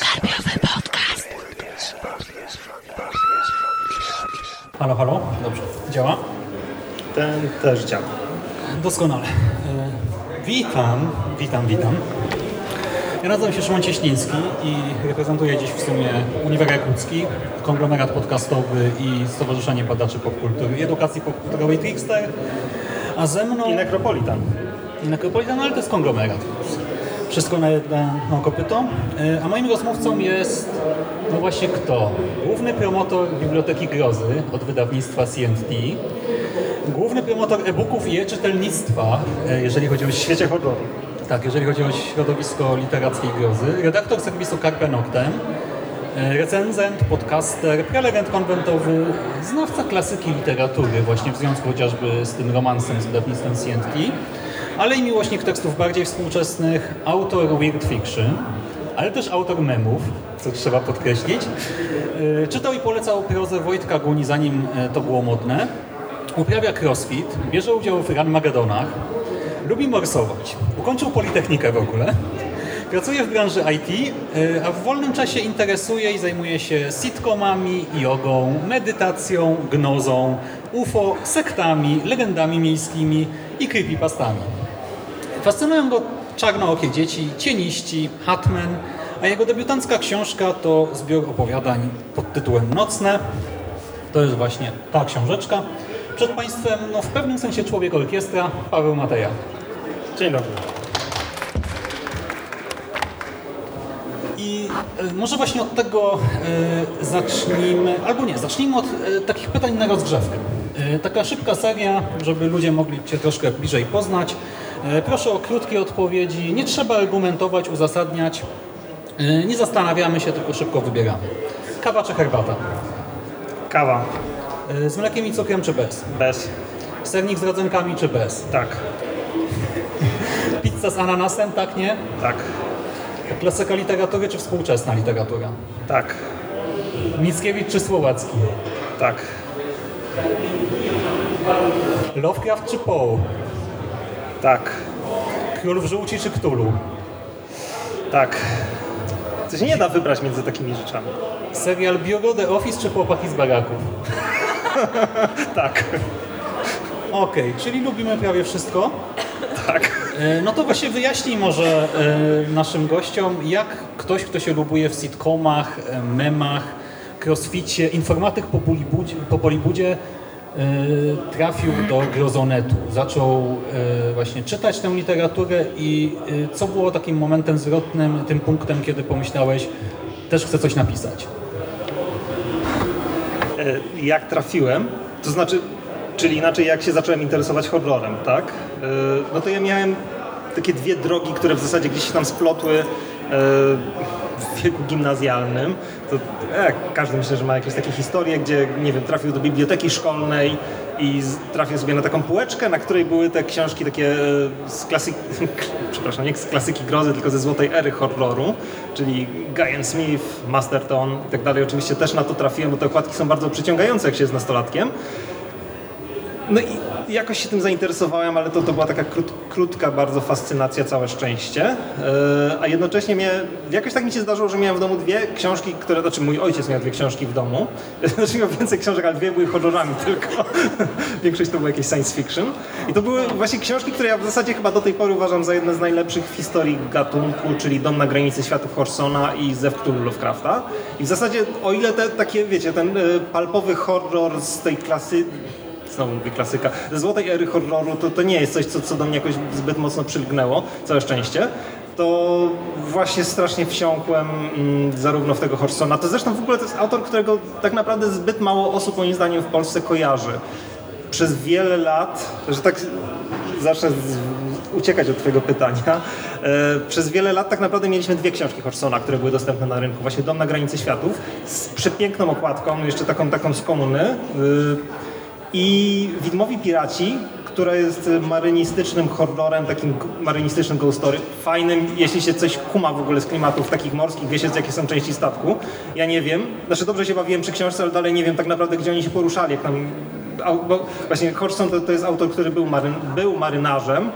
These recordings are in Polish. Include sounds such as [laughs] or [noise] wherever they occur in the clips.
Karpiowy podcast. Halo, halo. Dobrze. Działa? Ten też działa. Doskonale. E, Witam, witam, witam. Ja nazywam się Szymon Cieśliński i reprezentuję dziś w sumie Uniwersytet Łódzki, konglomerat podcastowy i Stowarzyszenie Badaczy Popkultury i Edukacji Popkulturowej Trickster, a ze mną... I Necropolitan. Necropolitan, ale to jest konglomerat. Wszystko na jedno kopyto. E, A moim rozmówcą jest, no właśnie kto? Główny promotor Biblioteki Grozy od wydawnictwa CNT. Główny promotor e-booków i e-czytelnictwa, e, jeżeli chodzi o świecie horroru. tak, jeżeli chodzi o środowisko literackiej grozy. Redaktor serwisu Carpe Noctem. e, Recenzent, podcaster, prelegent konwentowy, znawca klasyki literatury, właśnie w związku chociażby z tym romansem z wydawnictwem CNT, ale i miłośnik tekstów bardziej współczesnych, autor weird fiction, ale też autor memów, co trzeba podkreślić. E, Czytał i polecał prozę Wojtka Guni, zanim e, to było modne. Uprawia crossfit, bierze udział w Ranmagedonach, Lubi morsować. Ukończył Politechnikę w ogóle. Pracuje w branży IT, y, a w wolnym czasie interesuje i zajmuje się sitcomami, jogą, medytacją, gnozą, UFO, sektami, legendami miejskimi i creepypastami. Fascynują go czarnookie dzieci, cieniści, Hatman, a jego debiutancka książka to zbiór opowiadań pod tytułem Nocne. To jest właśnie ta książeczka. Przed Państwem, no w pewnym sensie człowiek orkiestra, Paweł Mateja. Dzień dobry. I e, może właśnie od tego e, zacznijmy, albo nie, zacznijmy od e, takich pytań na rozgrzewkę. E, taka szybka seria, żeby ludzie mogli Cię troszkę bliżej poznać. E, proszę o krótkie odpowiedzi, nie trzeba argumentować, uzasadniać. E, nie zastanawiamy się, tylko szybko wybieramy. Kawa czy herbata? Kawa. E, z mlekiem i cukrem czy bez? Bez. Sernik z rodzynkami czy bez? Tak. Pizza z ananasem, tak, nie? Tak. Klasyka literatury czy współczesna literatura? Tak. Mickiewicz czy Słowacki? Tak. Lovecraft czy Poe? Tak. Król w żółci czy Cthulhu? Tak. To się nie da wybrać między takimi rzeczami. Serial Biuro, The Office czy Chłopaki z baraków? [laughs] Tak. Okej, czyli lubimy prawie wszystko. Tak. E, No to właśnie wyjaśnij może e, naszym gościom, jak ktoś, kto się lubuje w sitcomach, e, memach, crossficie, informatyk po Polibudzie, po trafił do Grozonetu. Zaczął e, właśnie czytać tę literaturę i e, co było takim momentem zwrotnym, tym punktem, kiedy pomyślałeś, też chcę coś napisać? E, Jak trafiłem, to znaczy, czyli inaczej jak się zacząłem interesować horrorem, tak? E, No to ja miałem takie dwie drogi, które w zasadzie gdzieś się tam splotły e, w wieku gimnazjalnym. To jak każdy myślę, że ma jakieś takie historie, gdzie nie wiem, trafił do biblioteki szkolnej i trafił sobie na taką półeczkę, na której były te książki takie e, z klasyki, [laughs] przepraszam, nie z klasyki grozy, tylko ze złotej ery horroru, czyli Guyan Smith, Masterton i tak dalej. Oczywiście też na to trafiłem, bo te okładki są bardzo przyciągające, jak się jest nastolatkiem. No i jakoś się tym zainteresowałem, ale to, to była taka krót, krótka bardzo fascynacja, całe szczęście. Yy, a jednocześnie mnie, jakoś tak mi się zdarzyło, że miałem w domu dwie książki, które, znaczy mój ojciec miał dwie książki w domu. [laughs] Znaczy miał więcej książek, ale dwie były horrorami [laughs] tylko. Większość to było jakieś science fiction. I to były właśnie książki, które ja w zasadzie chyba do tej pory uważam za jedne z najlepszych w historii gatunku, czyli Dom na granicy światów Horsona i Zew Cthulhu Lovecrafta. I w zasadzie, o ile te takie, wiecie, ten y, palpowy horror z tej klasy, znowu mówię klasyka, ze złotej ery horroru, to, to nie jest coś, co, co do mnie jakoś zbyt mocno przylgnęło, całe szczęście. To właśnie strasznie wsiąkłem mm, zarówno w tego Horsona. To zresztą w ogóle to jest autor, którego tak naprawdę zbyt mało osób moim zdaniem w Polsce kojarzy. Przez wiele lat, że tak zacznę z, uciekać od Twojego pytania. E, przez wiele lat tak naprawdę mieliśmy dwie książki Horsona, które były dostępne na rynku. Właśnie Dom na granicy światów z przepiękną okładką, jeszcze taką, taką z komuny. Y, I Widmowi Piraci, która jest marynistycznym horrorem, takim marynistycznym ghost story. Fajnym, jeśli się coś kuma w ogóle z klimatów takich morskich, wie się jakie są części statku. Ja nie wiem. Znaczy dobrze się bawiłem przy książce, ale dalej nie wiem tak naprawdę, gdzie oni się poruszali. Jak tam, bo właśnie Hodgson to, to jest autor, który był, maryn, był marynarzem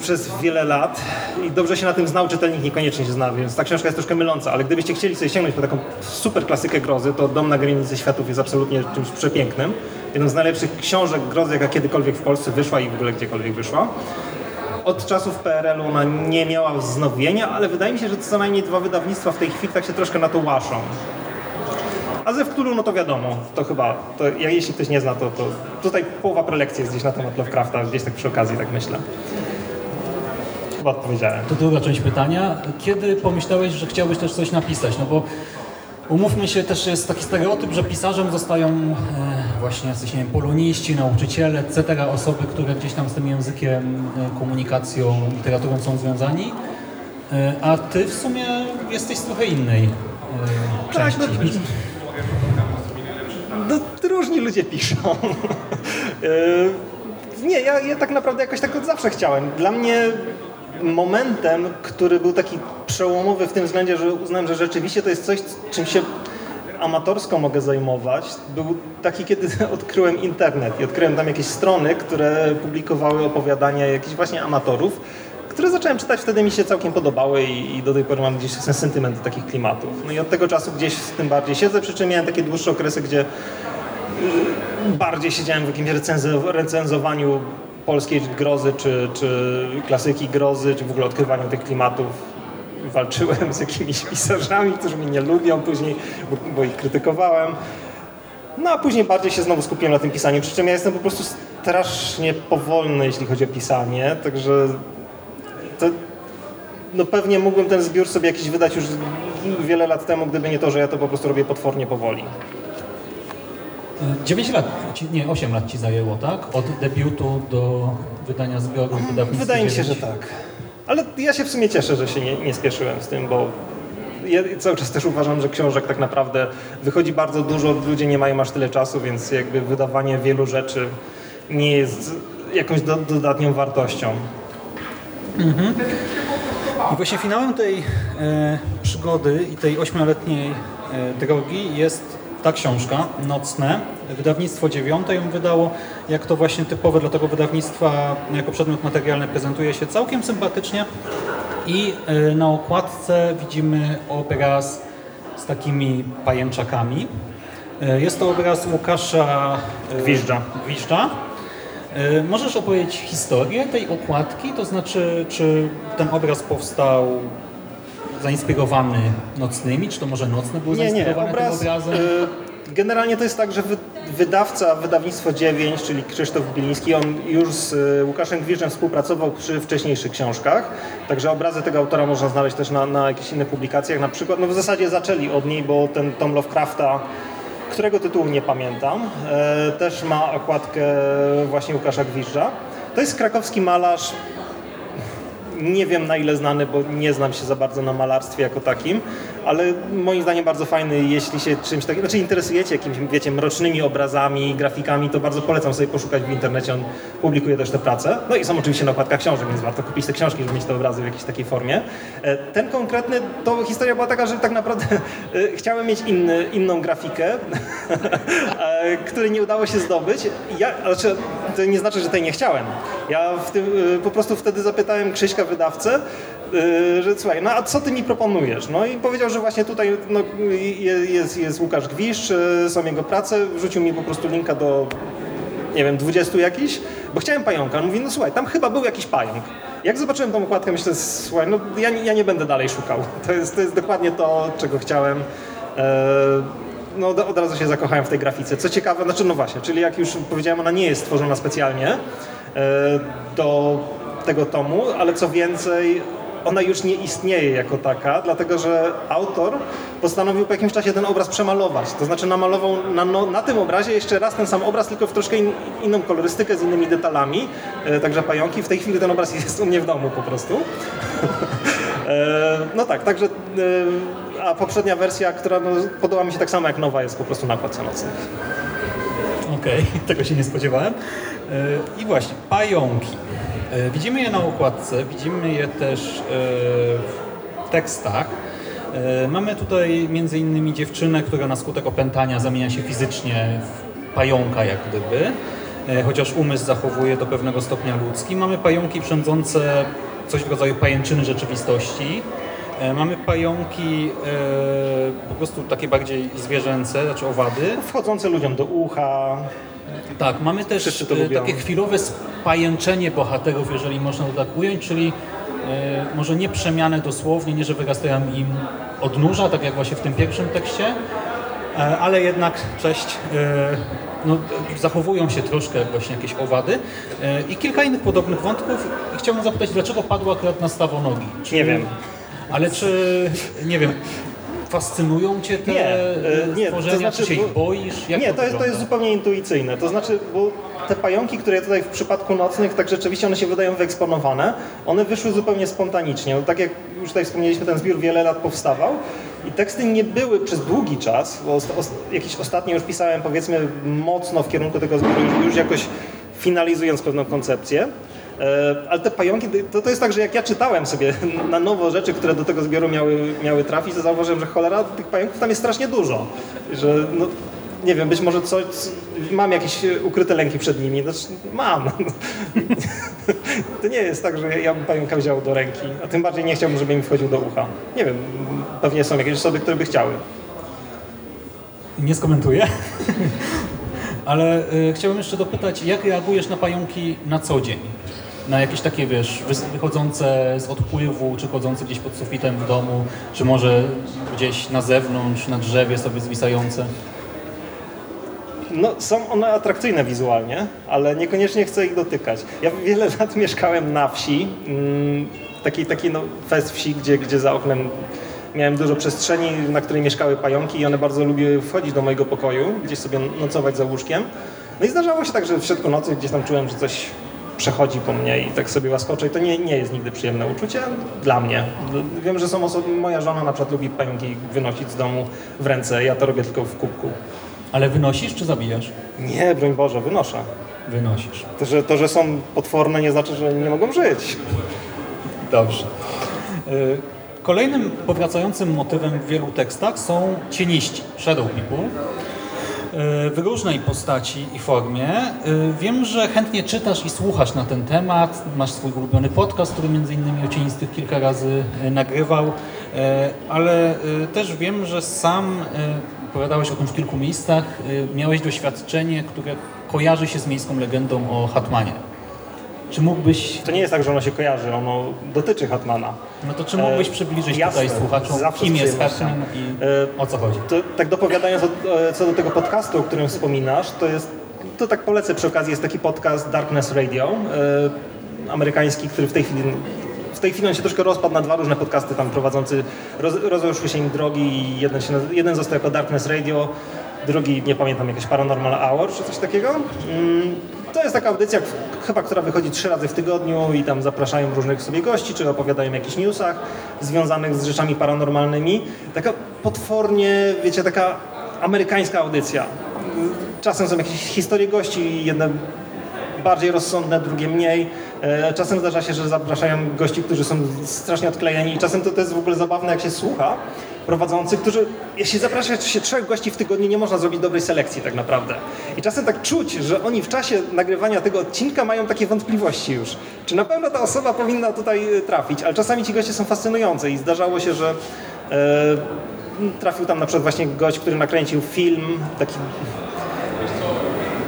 przez wiele lat i dobrze się na tym znał, czytelnik niekoniecznie się zna, więc ta książka jest troszkę myląca, ale gdybyście chcieli sobie sięgnąć po taką super klasykę grozy, to Dom na granicy światów jest absolutnie czymś przepięknym. Jedną z najlepszych książek grozy, jaka kiedykolwiek w Polsce wyszła i w ogóle gdziekolwiek wyszła. Od czasów PRL-u ona nie miała wznowienia, ale wydaje mi się, że co najmniej dwa wydawnictwa w tej chwili tak się troszkę na to łaszą. A ze Wktulu, no to wiadomo, to chyba, to, ja, jeśli ktoś nie zna, to, to tutaj połowa prelekcji jest gdzieś na temat Lovecrafta, gdzieś tak przy okazji, tak myślę. Chyba odpowiedziałem. To druga część pytania. Kiedy pomyślałeś, że chciałbyś też coś napisać? No bo umówmy się, też jest taki stereotyp, że pisarzem zostają e, właśnie jacyś, nie wiem, poloniści, nauczyciele, etc. Osoby, które gdzieś tam z tym językiem, e, komunikacją, literaturą są związani. E, a ty w sumie jesteś z trochę innej e, Tak, części. No, różni ludzie piszą. [laughs] E, nie, ja, ja tak naprawdę jakoś tak od zawsze chciałem. Dla mnie momentem, który był taki przełomowy w tym względzie, że uznałem, że rzeczywiście to jest coś, czym się amatorsko mogę zajmować, był taki, kiedy [laughs] odkryłem internet i odkryłem tam jakieś strony, które publikowały opowiadania jakichś właśnie amatorów, które zacząłem czytać, wtedy mi się całkiem podobały i, i do tej pory mam gdzieś ten sentyment do takich klimatów. No i od tego czasu gdzieś z tym bardziej siedzę, przy czym miałem takie dłuższe okresy, gdzie y, bardziej siedziałem w jakimś recenzo- recenzowaniu polskiej grozy, czy, czy klasyki grozy, czy w ogóle odkrywaniu tych klimatów. Walczyłem z jakimiś pisarzami, którzy mnie nie lubią później, bo, bo ich krytykowałem. No a później bardziej się znowu skupiłem na tym pisaniu, przy czym ja jestem po prostu strasznie powolny, jeśli chodzi o pisanie, także to, no pewnie mógłbym ten zbiór sobie jakiś wydać już wiele lat temu, gdyby nie to, że ja to po prostu robię potwornie powoli. 9 lat, ci, nie, 8 lat ci zajęło, tak? Od debiutu do wydania zbioru w wydawnictwie Wydaje mi się, że 9. tak. Ale ja się w sumie cieszę, że się nie, nie spieszyłem z tym, bo ja cały czas też uważam, że książek tak naprawdę wychodzi bardzo dużo, ludzie nie mają aż tyle czasu, więc jakby wydawanie wielu rzeczy nie jest jakąś do, dodatnią wartością. I właśnie finałem tej e, przygody i tej ośmioletniej e, drogi jest ta książka, Nocne. Wydawnictwo dziewiąte ją wydało. Jak to właśnie typowe dla tego wydawnictwa, jako przedmiot materialny prezentuje się całkiem sympatycznie. I e, na okładce widzimy obraz z takimi pajęczakami. E, jest to obraz Łukasza e, Gwiżdża. E, Możesz opowiedzieć historię tej okładki, to znaczy, czy ten obraz powstał zainspirowany nocnymi, czy to może nocne były Nie, nie, zainspirowane obraz, tym obrazem? y, generalnie to jest tak, że wy, wydawca, wydawnictwo 9, czyli Krzysztof Biliński, on już z y, Łukaszem Gwiżdżem współpracował przy wcześniejszych książkach, także obrazy tego autora można znaleźć też na, na jakichś innych publikacjach, na przykład, no w zasadzie zaczęli od niej, bo ten Tom Lovecrafta, którego tytułu nie pamiętam, e, też ma okładkę właśnie Łukasza Gwiżdża. To jest krakowski malarz, nie wiem na ile znany, bo nie znam się za bardzo na malarstwie jako takim, ale moim zdaniem bardzo fajny, jeśli się czymś takim, znaczy interesujecie jakimiś, wiecie, mrocznymi obrazami, grafikami, to bardzo polecam sobie poszukać w internecie, on publikuje też te prace. No i są oczywiście na okładkach książek, więc warto kupić te książki, żeby mieć te obrazy w jakiejś takiej formie. E, Ten konkretny, to historia była taka, że tak naprawdę e, chciałem mieć inny, inną grafikę, [laughs] e, której nie udało się zdobyć. Ja, znaczy, to nie znaczy, że tej nie chciałem. Ja tym, e, po prostu wtedy zapytałem Krzyśka, wydawcę, e, że słuchaj, no a co ty mi proponujesz? No i powiedział, że właśnie tutaj no, je- jest, jest Łukasz Gwiszcz, e, są jego prace, wrzucił mi po prostu linka do nie wiem, 20 jakiś, bo chciałem pająka. Mówi, no słuchaj, tam chyba był jakiś pająk. Jak zobaczyłem tą okładkę, myślę, słuchaj, no ja, ja nie będę dalej szukał. [laughs] To jest, to jest dokładnie to, czego chciałem. E, no od, razu się zakochałem w tej grafice. Co ciekawe, znaczy no właśnie, czyli jak już powiedziałem, ona nie jest stworzona specjalnie e, do tego tomu, ale co więcej, ona już nie istnieje jako taka, dlatego że autor postanowił po jakimś czasie ten obraz przemalować. To znaczy namalował na, no, na tym obrazie jeszcze raz ten sam obraz, tylko w troszkę in, inną kolorystykę, z innymi detalami. E, także pająki. W tej chwili ten obraz [laughs] jest u mnie w domu po prostu. [laughs] E, no tak, także a poprzednia wersja, która no, podoba mi się tak samo jak nowa, jest po prostu na nocnej. Okej, [laughs] tego się nie spodziewałem. E, I właśnie, pająki. E, Widzimy je na okładce, widzimy je też e, w tekstach. Mamy tutaj między innymi dziewczynę, która na skutek opętania zamienia się fizycznie w pająka jak gdyby. chociaż umysł zachowuje do pewnego stopnia ludzki. Mamy pająki przędzące coś w rodzaju pajęczyny rzeczywistości. E, Mamy pająki e, po prostu takie bardziej zwierzęce, znaczy owady. Wchodzące ludziom do ucha. Tak, mamy też e, takie chwilowe spajęczenie bohaterów, jeżeli można to tak ująć, czyli może nie przemianę dosłownie, nie że wyrastają im odnóża, tak jak właśnie w tym pierwszym tekście, ale jednak, cześć, no, zachowują się troszkę jak właśnie jakieś owady i kilka innych podobnych wątków. I Chciałbym zapytać, dlaczego padło akurat na stawonogi? Czy, Nie wiem. Ale czy, nie wiem, fascynują Cię te Nie, e, nie, to stworzenia, znaczy, czy się ich bo- boisz? Jak nie, to jest, to jest zupełnie intuicyjne. To znaczy, bo te pająki, które tutaj w przypadku nocnych, tak rzeczywiście one się wydają wyeksponowane, one wyszły zupełnie spontanicznie. No, tak jak już tutaj wspomnieliśmy, ten zbiór wiele lat powstawał i teksty nie były przez długi czas, bo os, os, jakieś ostatnie już pisałem powiedzmy mocno w kierunku tego zbioru, już, już jakoś finalizując pewną koncepcję. E, Ale te pająki, to, to jest tak, że jak ja czytałem sobie na nowo rzeczy, które do tego zbioru miały, miały trafić, to zauważyłem, że cholera, tych pająków tam jest strasznie dużo. Że no, nie wiem, być może coś, mam jakieś ukryte lęki przed nimi. Znaczy, mam. [laughs] To nie jest tak, że ja bym pająka wziął do ręki, a tym bardziej nie chciałbym, żeby mi wchodził do ucha. Nie wiem, pewnie są jakieś osoby, które by chciały. Nie skomentuję. [laughs] Ale y, chciałbym jeszcze dopytać, jak reagujesz na pająki na co dzień? Na jakieś takie, wiesz, wychodzące z odpływu, czy chodzące gdzieś pod sufitem w domu, czy może gdzieś na zewnątrz, na drzewie sobie zwisające? No, są one atrakcyjne wizualnie, ale niekoniecznie chcę ich dotykać. Ja wiele [laughs] lat mieszkałem na wsi, mm, takiej, takiej no, fest wsi, gdzie, gdzie za oknem miałem dużo przestrzeni, na której mieszkały pająki i one bardzo lubiły wchodzić do mojego pokoju, gdzieś sobie nocować za łóżkiem. No i zdarzało się tak, że w środku nocy gdzieś tam czułem, że coś przechodzi po mnie i tak sobie łaskoczę i to nie, nie jest nigdy przyjemne uczucie dla mnie. Wiem, że są osoby, moja żona na przykład lubi pająki wynosić z domu w ręce, ja to robię tylko w kubku. Ale wynosisz, czy zabijasz? Nie, broń Boże, wynoszę. Wynosisz. To że, to, że są potworne, nie znaczy, że nie mogą żyć. Dobrze. Y, Kolejnym powracającym motywem w wielu tekstach są cieniści, shadow people. Y, W różnej postaci i formie. Y, Wiem, że chętnie czytasz i słuchasz na ten temat. Masz swój ulubiony podcast, który między innymi o cienistych kilka razy y, nagrywał. Ale też wiem, że sam opowiadałeś o tym w kilku miejscach. Miałeś doświadczenie, które kojarzy się z miejską legendą o Hatmanie. Czy mógłbyś To nie jest tak, że ono się kojarzy, ono dotyczy Hatmana. No to czy mógłbyś E, przybliżyć jasne, tutaj słuchaczom, zawsze kim jest. Hartman i E, o co chodzi? To, tak dopowiadając o, e, co do tego podcastu, o którym wspominasz, to jest, to tak polecę przy okazji, jest taki podcast Darkness Radio, e, amerykański, który w tej chwili w tej chwili on się troszkę rozpadł na dwa różne podcasty tam prowadzący, roz, rozeszły się im drogi i jeden, się, jeden został jako Darkness Radio, drugi, nie pamiętam, jakiś Paranormal Hour czy coś takiego. Mm, To jest taka audycja, chyba, która wychodzi trzy razy w tygodniu i tam zapraszają różnych sobie gości, czy opowiadają o jakichś newsach związanych z rzeczami paranormalnymi. Taka potwornie, wiecie, taka amerykańska audycja. Czasem są jakieś historie gości, jedne bardziej rozsądne, drugie mniej. E, Czasem zdarza się, że zapraszają gości, którzy są strasznie odklejeni i czasem to, to jest w ogóle zabawne, jak się słucha prowadzących, którzy, jeśli zaprasza się trzech gości w tygodniu, nie można zrobić dobrej selekcji tak naprawdę. I czasem tak czuć, że oni w czasie nagrywania tego odcinka mają takie wątpliwości już. Czy na pewno ta osoba powinna tutaj e, trafić, ale czasami ci goście są fascynujący i zdarzało się, że e, trafił tam na przykład właśnie gość, który nakręcił film, taki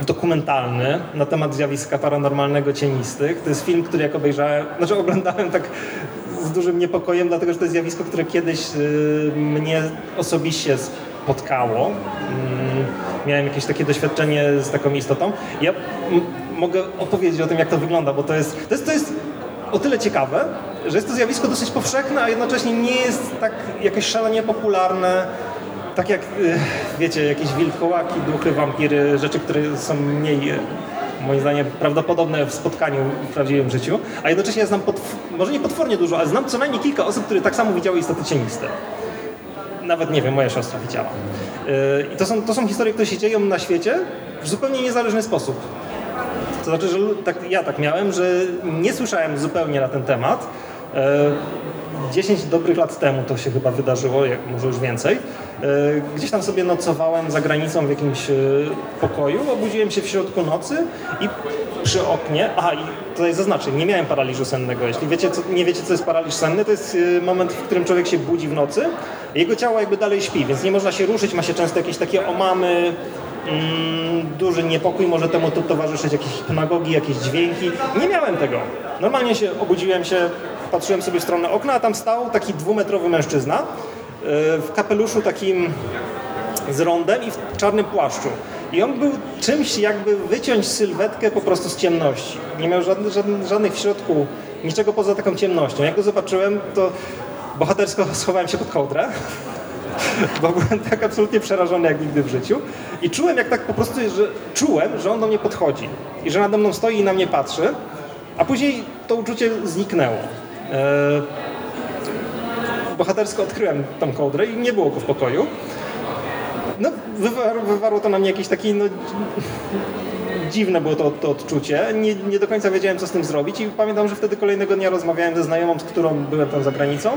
dokumentalny na temat zjawiska paranormalnego cienistych. To jest film, który jak obejrzałem, znaczy oglądałem tak z dużym niepokojem, dlatego że to jest zjawisko, które kiedyś y, mnie osobiście spotkało. Mm, miałem jakieś takie doświadczenie z taką istotą. Ja mogę opowiedzieć o tym, jak to wygląda, bo to jest, to jest, to jest o tyle ciekawe, że jest to zjawisko dosyć powszechne, a jednocześnie nie jest tak jakoś szalenie popularne, tak jak, y, wiecie, jakieś wilkołaki, duchy, wampiry, rzeczy, które są mniej, y, moim zdaniem, prawdopodobne w spotkaniu w prawdziwym życiu. A jednocześnie ja znam, może nie potwornie dużo, ale znam co najmniej kilka osób, które tak samo widziały istoty cieniste. Nawet, nie wiem, moja siostra widziała. Y, I to są, to są historie, które się dzieją na świecie w zupełnie niezależny sposób. To znaczy, że tak, ja tak miałem, że nie słyszałem zupełnie na ten temat, 10 dobrych lat temu to się chyba wydarzyło, może już więcej. Gdzieś tam sobie nocowałem za granicą w jakimś pokoju, obudziłem się w środku nocy i przy oknie, aha i tutaj zaznaczę, nie miałem paraliżu sennego. Jeśli wiecie, co, nie wiecie, co jest paraliż senny, to jest moment, w którym człowiek się budzi w nocy, jego ciało jakby dalej śpi, więc nie można się ruszyć, ma się często jakieś takie omamy, mm, duży niepokój, może temu to towarzyszyć jakieś hipnagogi, jakieś dźwięki. Nie miałem tego. Normalnie się obudziłem się, patrzyłem sobie w stronę okna, a tam stał taki dwumetrowy mężczyzna e, w kapeluszu takim z rondem i w czarnym płaszczu. I on był czymś jakby wyciąć sylwetkę po prostu z ciemności. Nie miał żadnych, żadnych, żadnych w środku niczego poza taką ciemnością. Jak go zobaczyłem, to bohatersko [laughs] schowałem się pod kołdrę [laughs] bo byłem tak absolutnie przerażony jak nigdy w życiu i czułem jak tak po prostu, że czułem, że on do mnie podchodzi i że nade mną stoi i na mnie patrzy, a później to uczucie zniknęło. Eee, bohatersko odkryłem tą kołdrę i nie było go w pokoju. No, wywarło, wywarło to na mnie jakieś takie no, dziwne było to, to odczucie. Nie, nie, do końca wiedziałem, co z tym zrobić i pamiętam, że wtedy kolejnego dnia rozmawiałem ze znajomą, z którą byłem tam za granicą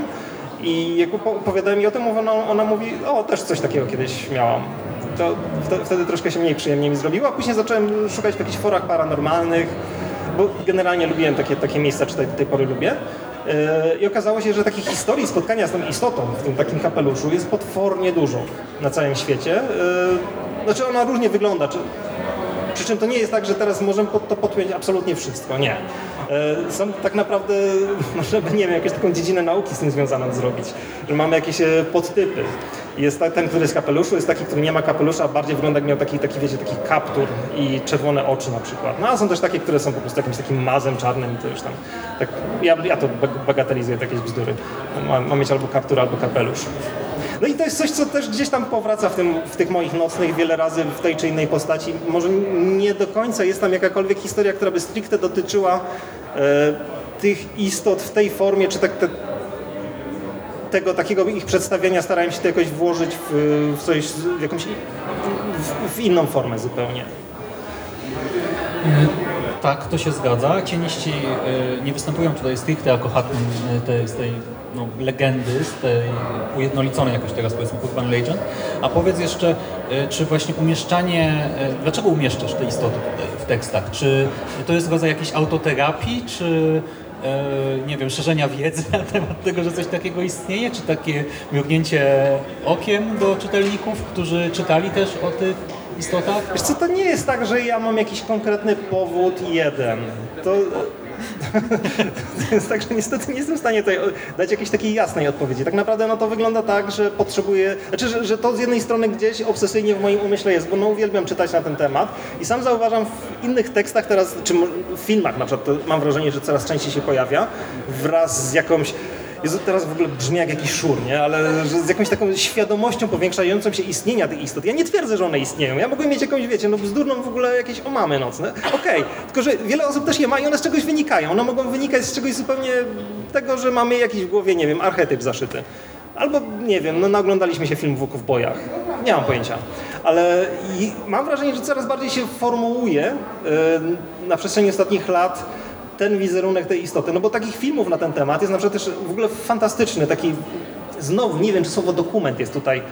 i jak opowiadałem jej o tym, ona, ona mówi, o, też coś takiego kiedyś miałam. To wtedy troszkę się mniej przyjemnie mi zrobiło, a później zacząłem szukać w jakichś forach paranormalnych, bo generalnie lubiłem takie, takie miejsca, czy do tej pory lubię. E, I okazało się, że takich historii spotkania z tą istotą w tym takim kapeluszu jest potwornie dużo na całym świecie. E, znaczy ona różnie wygląda. Przy czym to nie jest tak, że teraz możemy to podpiąć absolutnie wszystko. Nie. E, są tak naprawdę, [laughs] może nie wiem, jakąś taką dziedzinę nauki z tym związaną zrobić, że mamy jakieś e, podtypy. Jest ten, który jest kapeluszu, jest taki, który nie ma kapelusza, a bardziej wygląda jak miał taki, taki, wiecie, taki kaptur i czerwone oczy na przykład. No a są też takie, które są po prostu jakimś takim mazem czarnym i to już tam, tak, ja, ja to bagatelizuję, takie bzdury. Ma, ma mieć albo kaptur, albo kapelusz. No i to jest coś, co też gdzieś tam powraca w, tym, w tych moich nocnych wiele razy w tej czy innej postaci. Może nie do końca jest tam jakakolwiek historia, która by stricte dotyczyła e, tych istot w tej formie, czy tak te, tego takiego ich przedstawienia starałem się to jakoś włożyć w, w coś, w jakąś w, w inną formę zupełnie. Tak, to się zgadza. Cieniści e, nie występują tutaj stricte jako Hatman z tej no, legendy, z tej ujednoliconej jakoś teraz powiedzmy Urban Legend. A powiedz jeszcze, e, czy właśnie umieszczanie, e, dlaczego umieszczasz te istoty tutaj w tekstach? Czy to jest rodzaj jakiejś autoterapii, czy nie wiem, szerzenia wiedzy na temat tego, że coś takiego istnieje, czy takie mrugnięcie okiem do czytelników, którzy czytali też o tych istotach? Wiesz co, to nie jest tak, że ja mam jakiś konkretny powód jeden. To, [laughs] to jest tak, że niestety nie jestem w stanie tutaj dać jakiejś takiej jasnej odpowiedzi. Tak naprawdę no to wygląda tak, że potrzebuję, znaczy, że, że to z jednej strony gdzieś obsesyjnie w moim umyśle jest, bo no uwielbiam czytać na ten temat i sam zauważam w innych tekstach teraz, czy w filmach na przykład, mam wrażenie, że coraz częściej się pojawia, wraz z jakąś Jezu, teraz w ogóle brzmi jak jakiś szur, nie? ale z jakąś taką świadomością powiększającą się istnienia tych istot. Ja nie twierdzę, że one istnieją. Ja mogłem mieć jakąś, wiecie, no bzdurną w ogóle jakieś omamy nocne. Okej, okay. tylko że wiele osób też je ma i one z czegoś wynikają. One mogą wynikać z czegoś zupełnie tego, że mamy jakiś w głowie, nie wiem, archetyp zaszyty. Albo, nie wiem, no naoglądaliśmy się film w bojach. Nie mam pojęcia. Ale mam wrażenie, że coraz bardziej się formułuje yy, na przestrzeni ostatnich lat ten wizerunek tej istoty. No bo takich filmów na ten temat jest na przykład też w ogóle fantastyczny, taki, znowu nie wiem, czy słowo dokument jest tutaj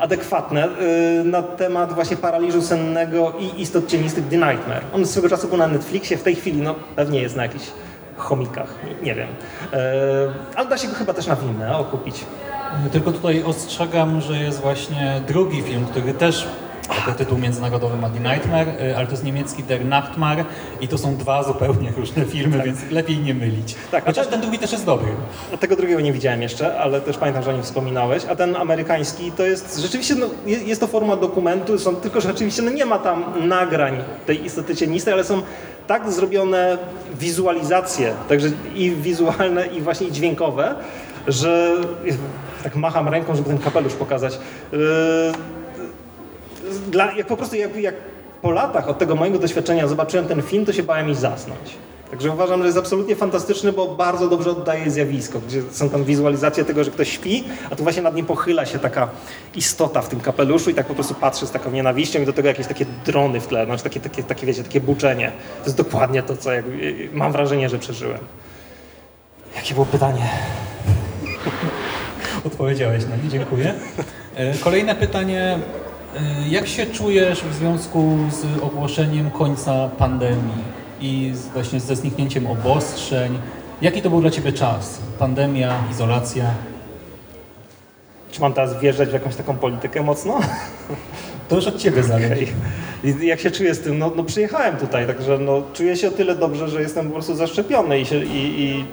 adekwatne, yy, na temat właśnie paraliżu sennego i istot cienistych The Nightmare. On swego czasu był na Netflixie, w tej chwili no pewnie jest na jakichś chomikach, nie, nie wiem. Yy, ale da się go chyba też na Vimeo kupić. Tylko tutaj ostrzegam, że jest właśnie drugi film, który też jako tytuł międzynarodowy ma The Nightmare, y, ale to jest niemiecki Der Nachtmar i to są dwa zupełnie różne filmy, tak. więc lepiej nie mylić. Tak, Chociaż ten, ten drugi też jest dobry. Tego drugiego nie widziałem jeszcze, ale też pamiętam, że o nim wspominałeś. A ten amerykański to jest rzeczywiście, no, jest to forma dokumentu, są, tylko że rzeczywiście no, nie ma tam nagrań tej istoty cienistej, ale są tak zrobione wizualizacje, także i wizualne, i właśnie i dźwiękowe, że tak macham ręką, żeby ten kapelusz pokazać. Yy, dla, jak po prostu jak, jak po latach od tego mojego doświadczenia zobaczyłem ten film, to się bałem iść zasnąć. Także uważam, że jest absolutnie fantastyczny, bo bardzo dobrze oddaje zjawisko, gdzie są tam wizualizacje tego, że ktoś śpi, a tu właśnie nad nim pochyla się taka istota w tym kapeluszu i tak po prostu patrzy z taką nienawiścią i do tego jakieś takie drony w tle, znaczy takie, takie, takie wiecie, takie buczenie. To jest dokładnie to, co jak, mam wrażenie, że przeżyłem. Jakie było pytanie? Odpowiedziałeś na nie, dziękuję. E, Kolejne pytanie. E, Jak się czujesz w związku z ogłoszeniem końca pandemii i właśnie ze zniknięciem obostrzeń? Jaki to był dla Ciebie czas? Pandemia, izolacja? Czy mam teraz wjeżdżać w jakąś taką politykę mocno? [laughs] To już od Ciebie zależy. Jak się czuję z tym? No, no przyjechałem tutaj, także no, czuję się o tyle dobrze, że jestem po prostu zaszczepiony i, się, i, i,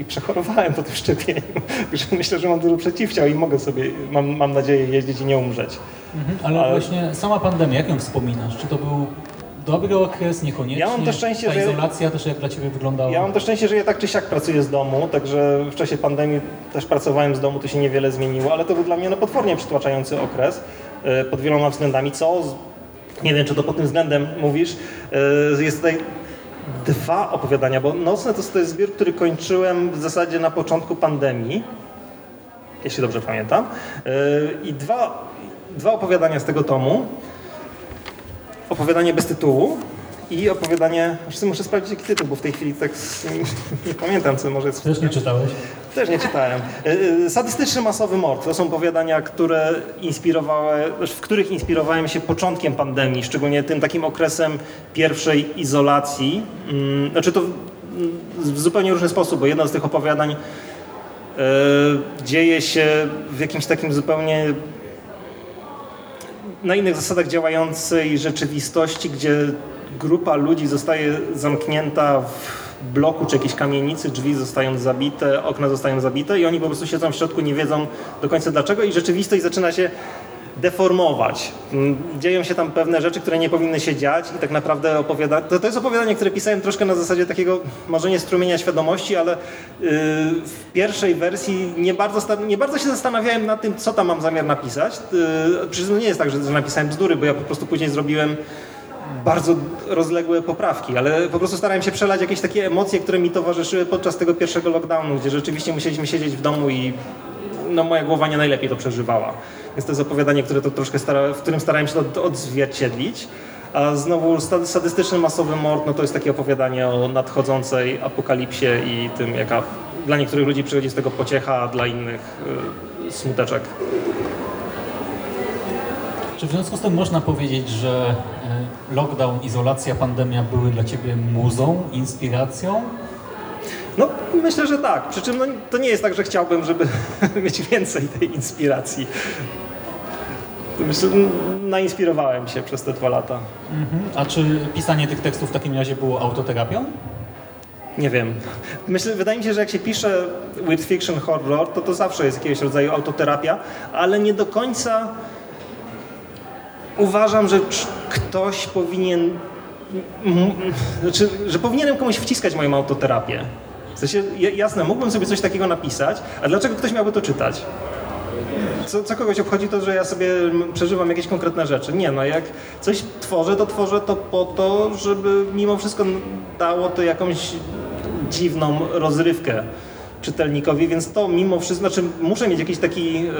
i przechorowałem po tym szczepieniu. [laughs] Także myślę, że mam dużo przeciwciał i mogę sobie, mam, mam nadzieję, jeździć i nie umrzeć. Mhm, ale, Ale- właśnie sama pandemia, jak ją wspominasz? Czy to był dobry okres, niekoniecznie? Ja mam to szczęście, Ta że- izolacja też jak dla Ciebie wyglądała? Ja mam to szczęście, że ja tak czy siak pracuję z domu, także w czasie pandemii też pracowałem z domu, to się niewiele zmieniło, ale to był dla mnie no, potwornie przytłaczający okres pod wieloma względami, co nie wiem, czy to pod tym względem mówisz, e, jest tutaj dwa opowiadania, bo Nocne to, to jest zbiór, który kończyłem w zasadzie na początku pandemii, jeśli dobrze pamiętam, e, i dwa, dwa opowiadania z tego tomu, opowiadanie bez tytułu i opowiadanie, wszyscy muszę sprawdzić jaki tytuł, bo w tej chwili tak nie pamiętam, co może jest. Też nie czytałeś? Też nie czytałem. Y, y, Sadystyczny masowy mord to są opowiadania, które inspirowały, w których inspirowałem się początkiem pandemii, szczególnie tym takim okresem pierwszej izolacji. Mm, Znaczy to w- zupełnie różny sposób, bo jedno z tych opowiadań y, dzieje się w jakimś takim zupełnie na innych zasadach działającej rzeczywistości, gdzie grupa ludzi zostaje zamknięta w bloku czy jakiejś kamienicy, drzwi zostają zabite, okna zostają zabite i oni po prostu siedzą w środku, nie wiedzą do końca dlaczego i rzeczywistość zaczyna się deformować. Mm, Dzieją się tam pewne rzeczy, które nie powinny się dziać i tak naprawdę opowiada... To, to jest opowiadanie, które pisałem troszkę na zasadzie takiego, może nie strumienia świadomości, ale yy, w pierwszej wersji nie bardzo, nie bardzo się zastanawiałem nad tym, co tam mam zamiar napisać. Yy, Przy nie jest tak, że, że napisałem bzdury, bo ja po prostu później zrobiłem bardzo rozległe poprawki, ale po prostu starałem się przelać jakieś takie emocje, które mi towarzyszyły podczas tego pierwszego lockdownu, gdzie rzeczywiście musieliśmy siedzieć w domu i no, moja głowa nie najlepiej to przeżywała. Więc to jest opowiadanie, które to troszkę stara, w którym starałem się to od- odzwierciedlić. A znowu sadystyczny masowy mord, no to jest takie opowiadanie o nadchodzącej apokalipsie i tym, jaka dla niektórych ludzi przychodzi z tego pociecha, a dla innych y, smuteczek. Czy w związku z tym można powiedzieć, że lockdown, izolacja, pandemia były dla Ciebie muzą, inspiracją? No, myślę, że tak. Przy czym no, to nie jest tak, że chciałbym, żeby [laughs] mieć więcej tej inspiracji. Myślę, nainspirowałem się przez te dwa lata. Mhm. A czy pisanie tych tekstów w takim razie było autoterapią? Nie wiem. Myślę, wydaje mi się, że jak się pisze weird fiction horror, to to zawsze jest jakiegoś rodzaju autoterapia, ale nie do końca uważam, że ktoś powinien, znaczy, że powinienem komuś wciskać moją autoterapię. W sensie, ja- jasne, mógłbym sobie coś takiego napisać, a dlaczego ktoś miałby to czytać? Co, co kogoś obchodzi to, że ja sobie przeżywam jakieś konkretne rzeczy. Nie, no jak coś tworzę, to tworzę to po to, żeby mimo wszystko dało to jakąś dziwną rozrywkę czytelnikowi, więc to mimo wszystko, znaczy muszę mieć jakiś taki y,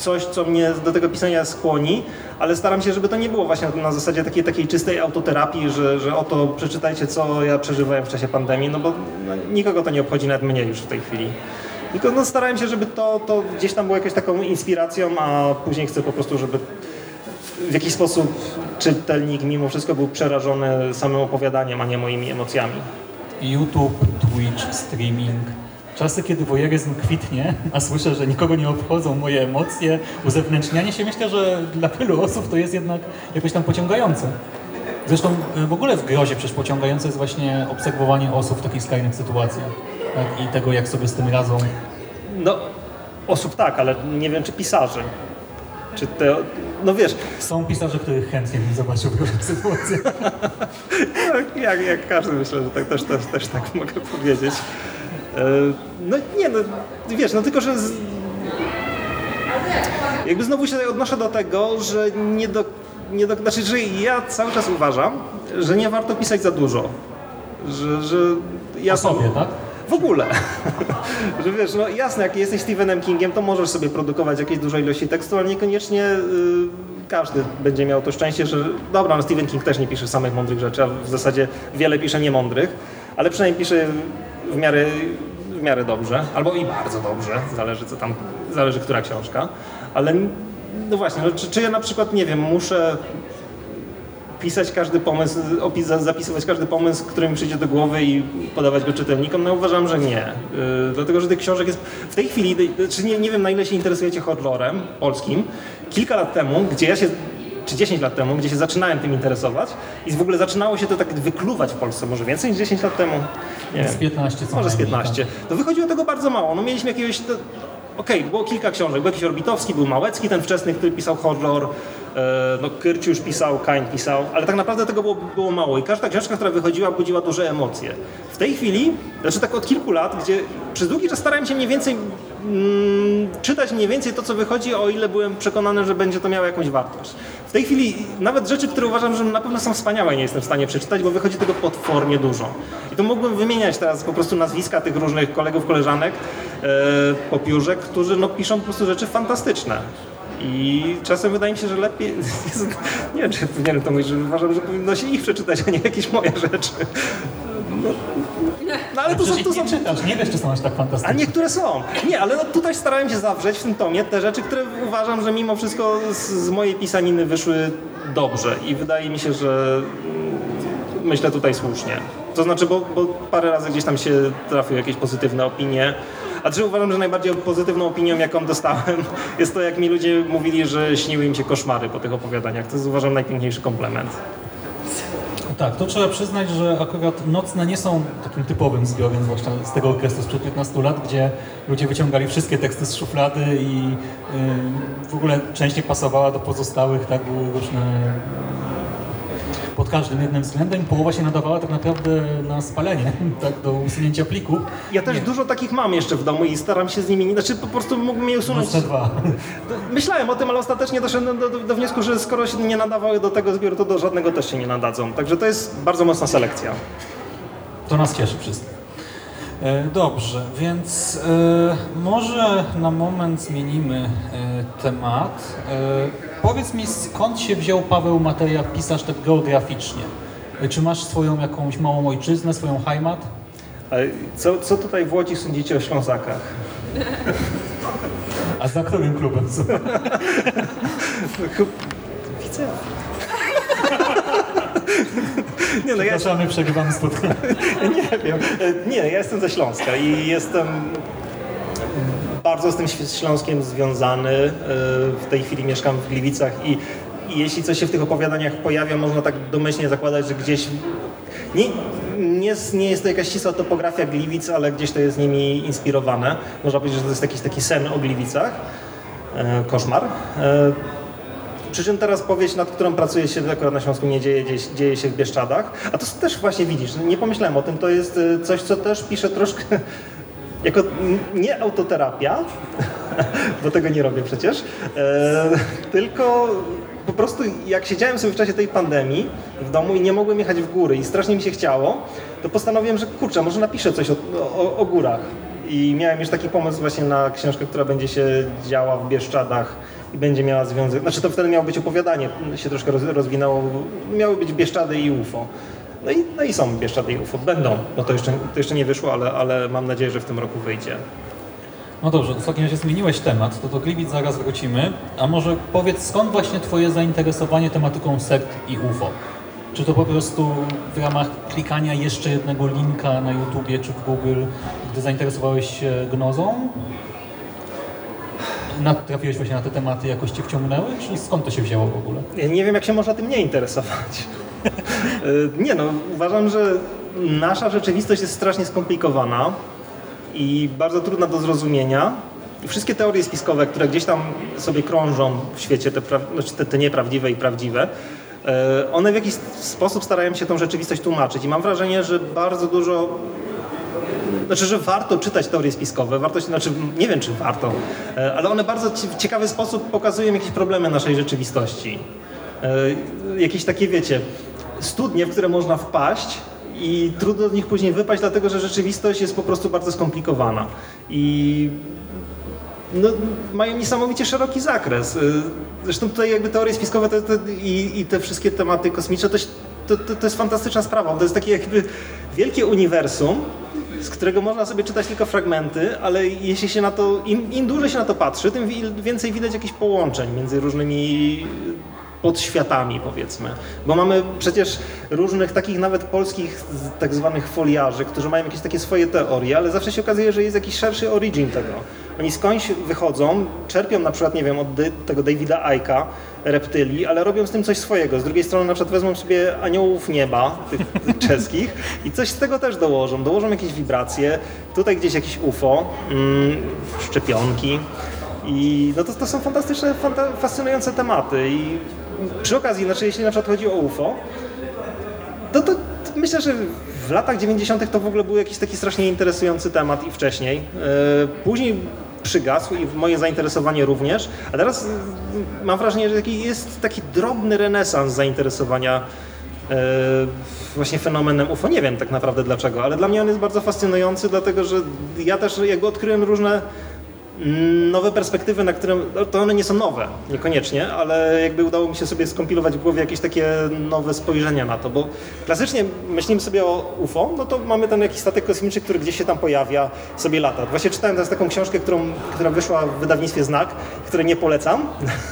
coś, co mnie do tego pisania skłoni, ale staram się, żeby to nie było właśnie na zasadzie takiej, takiej czystej autoterapii, że, że oto przeczytajcie, co ja przeżywałem w czasie pandemii, no bo no, nikogo to nie obchodzi, nawet mnie już w tej chwili. Tylko no, starałem się, żeby to, to gdzieś tam było jakąś taką inspiracją, a później chcę po prostu, żeby w jakiś sposób czytelnik mimo wszystko był przerażony samym opowiadaniem, a nie moimi emocjami. YouTube, Twitch, streaming. Czasy, kiedy wojeryzm kwitnie, a słyszę, że nikogo nie obchodzą moje emocje, uzewnętrznianie się, myślę, że dla wielu osób to jest jednak jakoś tam pociągające. Zresztą y, w ogóle w grozie przecież pociągające jest właśnie obserwowanie osób w takich skrajnych sytuacjach tak? i tego, jak sobie z tym radzą. No, osób tak, ale nie wiem, czy pisarzy. Czy te, no wiesz, Są pisarze, których chętnie bym zobaczył w różnych [laughs] sytuacjach. jak, [laughs] jak, jak każdy myślę, że tak, też, też, też tak mogę powiedzieć. E, No nie, no wiesz, no tylko, że z... jakby znowu się odnoszę do tego, że nie do, nie do, znaczy, że ja cały czas uważam, że nie warto pisać za dużo. Że, że ja O sobie, tak? W ogóle. [laughs] że wiesz, no jasne, jak jesteś Stephenem Kingiem, to możesz sobie produkować jakieś duże ilości tekstu, ale niekoniecznie y, każdy będzie miał to szczęście, że dobra, no Stephen King też nie pisze samych mądrych rzeczy, a w zasadzie wiele pisze niemądrych, ale przynajmniej pisze w miarę, w miarę dobrze, albo i bardzo dobrze, zależy co tam, zależy która książka, ale no właśnie, no, czy, czy ja na przykład, nie wiem, muszę pisać każdy pomysł, opis, zapisywać każdy pomysł, który mi przyjdzie do głowy i podawać go czytelnikom? No uważam, że nie. Yy, dlatego, że tych książek jest w tej chwili, czy nie, nie wiem na ile się interesujecie horrorem polskim, kilka lat temu, gdzie ja się czy 10 lat temu, gdzie się zaczynałem tym interesować i w ogóle zaczynało się to tak wykluwać w Polsce, może więcej niż 10 lat temu. Nie z 15 co Może z 15. Tak. To wychodziło tego bardzo mało. No mieliśmy jakiegoś... To... Okej, okay, było kilka książek. Był jakiś Orbitowski, był Małecki, ten wczesny, który pisał horror. E, no, Kyrciusz pisał, Kain pisał, ale tak naprawdę tego było, było mało i każda książka, która wychodziła, budziła duże emocje. W tej chwili, znaczy tak od kilku lat, gdzie przez długi czas starałem się mniej więcej czytać mniej więcej to, co wychodzi, o ile byłem przekonany, że będzie to miało jakąś wartość. W tej chwili nawet rzeczy, które uważam, że na pewno są wspaniałe, nie jestem w stanie przeczytać, bo wychodzi tego potwornie dużo. I to mógłbym wymieniać teraz po prostu nazwiska tych różnych kolegów, koleżanek e, po piórze, którzy no, piszą po prostu rzeczy fantastyczne. I czasem wydaje mi się, że lepiej. [laughs] Nie wiem, czy powinienem to mówić, że uważam, że powinno się ich przeczytać, a nie jakieś moje rzeczy. No, no ale to są, to są... Nie czytasz, nie wiesz, czy są aż tak fantastyczne. A niektóre są. Nie, ale no tutaj starałem się zawrzeć w tym tomie te rzeczy, które uważam, że mimo wszystko z, z mojej pisaniny wyszły dobrze. I wydaje mi się, że myślę tutaj słusznie. To znaczy, bo, bo parę razy gdzieś tam się trafiły jakieś pozytywne opinie. A też uważam, że najbardziej pozytywną opinią, jaką [laughs] dostałem, jest to, jak mi ludzie mówili, że śniły im się koszmary po tych opowiadaniach. To jest uważam najpiękniejszy komplement. Tak, to trzeba przyznać, że akurat nocne nie są takim typowym zbiorem, zwłaszcza z tego okresu sprzed 15 lat, gdzie ludzie wyciągali wszystkie teksty z szuflady i yy, w ogóle częściej pasowała do pozostałych, tak, były różne pod każdym jednym względem. Połowa się nadawała tak naprawdę na spalenie, [laughs] tak, do usunięcia pliku. Ja też Nie. dużo takich mam jeszcze w domu i staram się z nimi, znaczy po prostu mógłbym je usunąć. dwa. Myślałem o tym, ale ostatecznie doszedłem do, do, do, wniosku, że skoro się nie nadawały do tego zbioru, to do żadnego też się nie nadadzą. Także to jest bardzo mocna selekcja. To nas cieszy wszystkich. E, dobrze, więc e, może na moment zmienimy e, temat. Powiedz mi, skąd się wziął Paweł Mateja pisarz tak geograficznie? Czy masz swoją jakąś małą ojczyznę, swoją heimat? Co, co tutaj w Łodzi sądzicie o Ślązakach? A za którym klubem są? Widzę. Nie, no ja przegrywamy spotkanie. Nie wiem. Nie, ja jestem ze Śląska i jestem bardzo z tym Śląskiem związany. E, w tej chwili mieszkam w Gliwicach i, jeśli coś się w tych opowiadaniach pojawia, można tak domyślnie zakładać, że gdzieś nie, nie, nie, jest to jakaś ścisła topografia Gliwic, ale gdzieś to jest nimi inspirowane. Można powiedzieć, że to jest jakiś taki sen o Gliwicach. E, koszmar. E, przy czym teraz powieść, nad którą pracuje się akurat na Śląsku, nie dzieje, dzieje, dzieje się w Bieszczadach. A to też właśnie widzisz, nie pomyślałem o tym, to jest coś, co też piszę troszkę jako nie autoterapia, [laughs] bo tego nie robię przecież, e, tylko po prostu jak siedziałem sobie w czasie tej pandemii w domu i nie mogłem jechać w góry i strasznie mi się chciało, to postanowiłem, że kurczę, może napiszę coś o, o, o górach. I miałem już taki pomysł właśnie na książkę, która będzie się działa w Bieszczadach i będzie miała związek, znaczy to wtedy miało być opowiadanie, się troszkę rozwinęło, miały być Bieszczady i UFO. No i, no i są i UFO. Będą. No to jeszcze, to jeszcze nie wyszło, ale, ale mam nadzieję, że w tym roku wyjdzie. No dobrze, w takim razie zmieniłeś temat, to do Gliwic zaraz wrócimy. A może powiedz, skąd właśnie Twoje zainteresowanie tematyką sekt i UFO? Czy to po prostu w ramach klikania jeszcze jednego linka na YouTubie czy w Google, gdy zainteresowałeś się gnozą? Trafiłeś właśnie na te tematy, jakoś Cię wciągnęły? Czy skąd to się wzięło w ogóle? Ja nie wiem, jak się można tym nie interesować. E, nie no, uważam, że nasza rzeczywistość jest strasznie skomplikowana i bardzo trudna do zrozumienia. Wszystkie teorie spiskowe, które gdzieś tam sobie krążą w świecie, te, znaczy te, te nieprawdziwe i prawdziwe, e, one w jakiś sposób starają się tą rzeczywistość tłumaczyć. I mam wrażenie, że bardzo dużo znaczy, że warto czytać teorie spiskowe, warto, znaczy nie wiem czy warto, e, ale one bardzo w ciekawy sposób pokazują jakieś problemy naszej rzeczywistości. Jakieś takie, wiecie, studnie, w które można wpaść i trudno z nich później wypaść, dlatego że rzeczywistość jest po prostu bardzo skomplikowana. I no, mają niesamowicie szeroki zakres. Y, zresztą tutaj jakby teorie spiskowe te, te, i, i, te wszystkie tematy kosmiczne to, to, to, to jest fantastyczna sprawa. To jest takie jakby wielkie uniwersum z którego można sobie czytać tylko fragmenty, ale jeśli się na to, im, im dłużej się na to patrzy, tym więcej widać jakichś połączeń między różnymi podświatami powiedzmy. Bo mamy przecież różnych takich nawet polskich tak zwanych foliarzy, którzy mają jakieś takie swoje teorie, ale zawsze się okazuje, że jest jakiś szerszy origin tego. Oni skądś wychodzą, czerpią na przykład, nie wiem, od tego Davida Aika, reptylii, ale robią z tym coś swojego. Z drugiej strony na przykład wezmą sobie aniołów nieba, tych, tych [laughs] czeskich i coś z tego też dołożą. Dołożą jakieś wibracje, tutaj gdzieś jakieś UFO, mm, szczepionki. I no to, to są fantastyczne, fanta fascynujące tematy. I przy okazji, znaczy jeśli na przykład chodzi o UFO, to, to, to myślę, że w latach 90. to w ogóle był jakiś taki strasznie interesujący temat i wcześniej. E, później przygasł i moje zainteresowanie również, a teraz mam wrażenie, że jest taki drobny renesans zainteresowania e, właśnie fenomenem UFO. Nie wiem tak naprawdę dlaczego, ale dla mnie on jest bardzo fascynujący, dlatego że ja też jakby odkryłem różne nowe perspektywy, na które, no, to one nie są nowe, niekoniecznie, ale jakby udało mi się sobie skompilować w głowie jakieś takie nowe spojrzenia na to, bo klasycznie myślimy sobie o UFO, no to mamy tam jakiś statek kosmiczny, który gdzieś się tam pojawia, sobie lata. Właśnie czytałem teraz taką książkę, którą, która wyszła w wydawnictwie Znak, której nie polecam.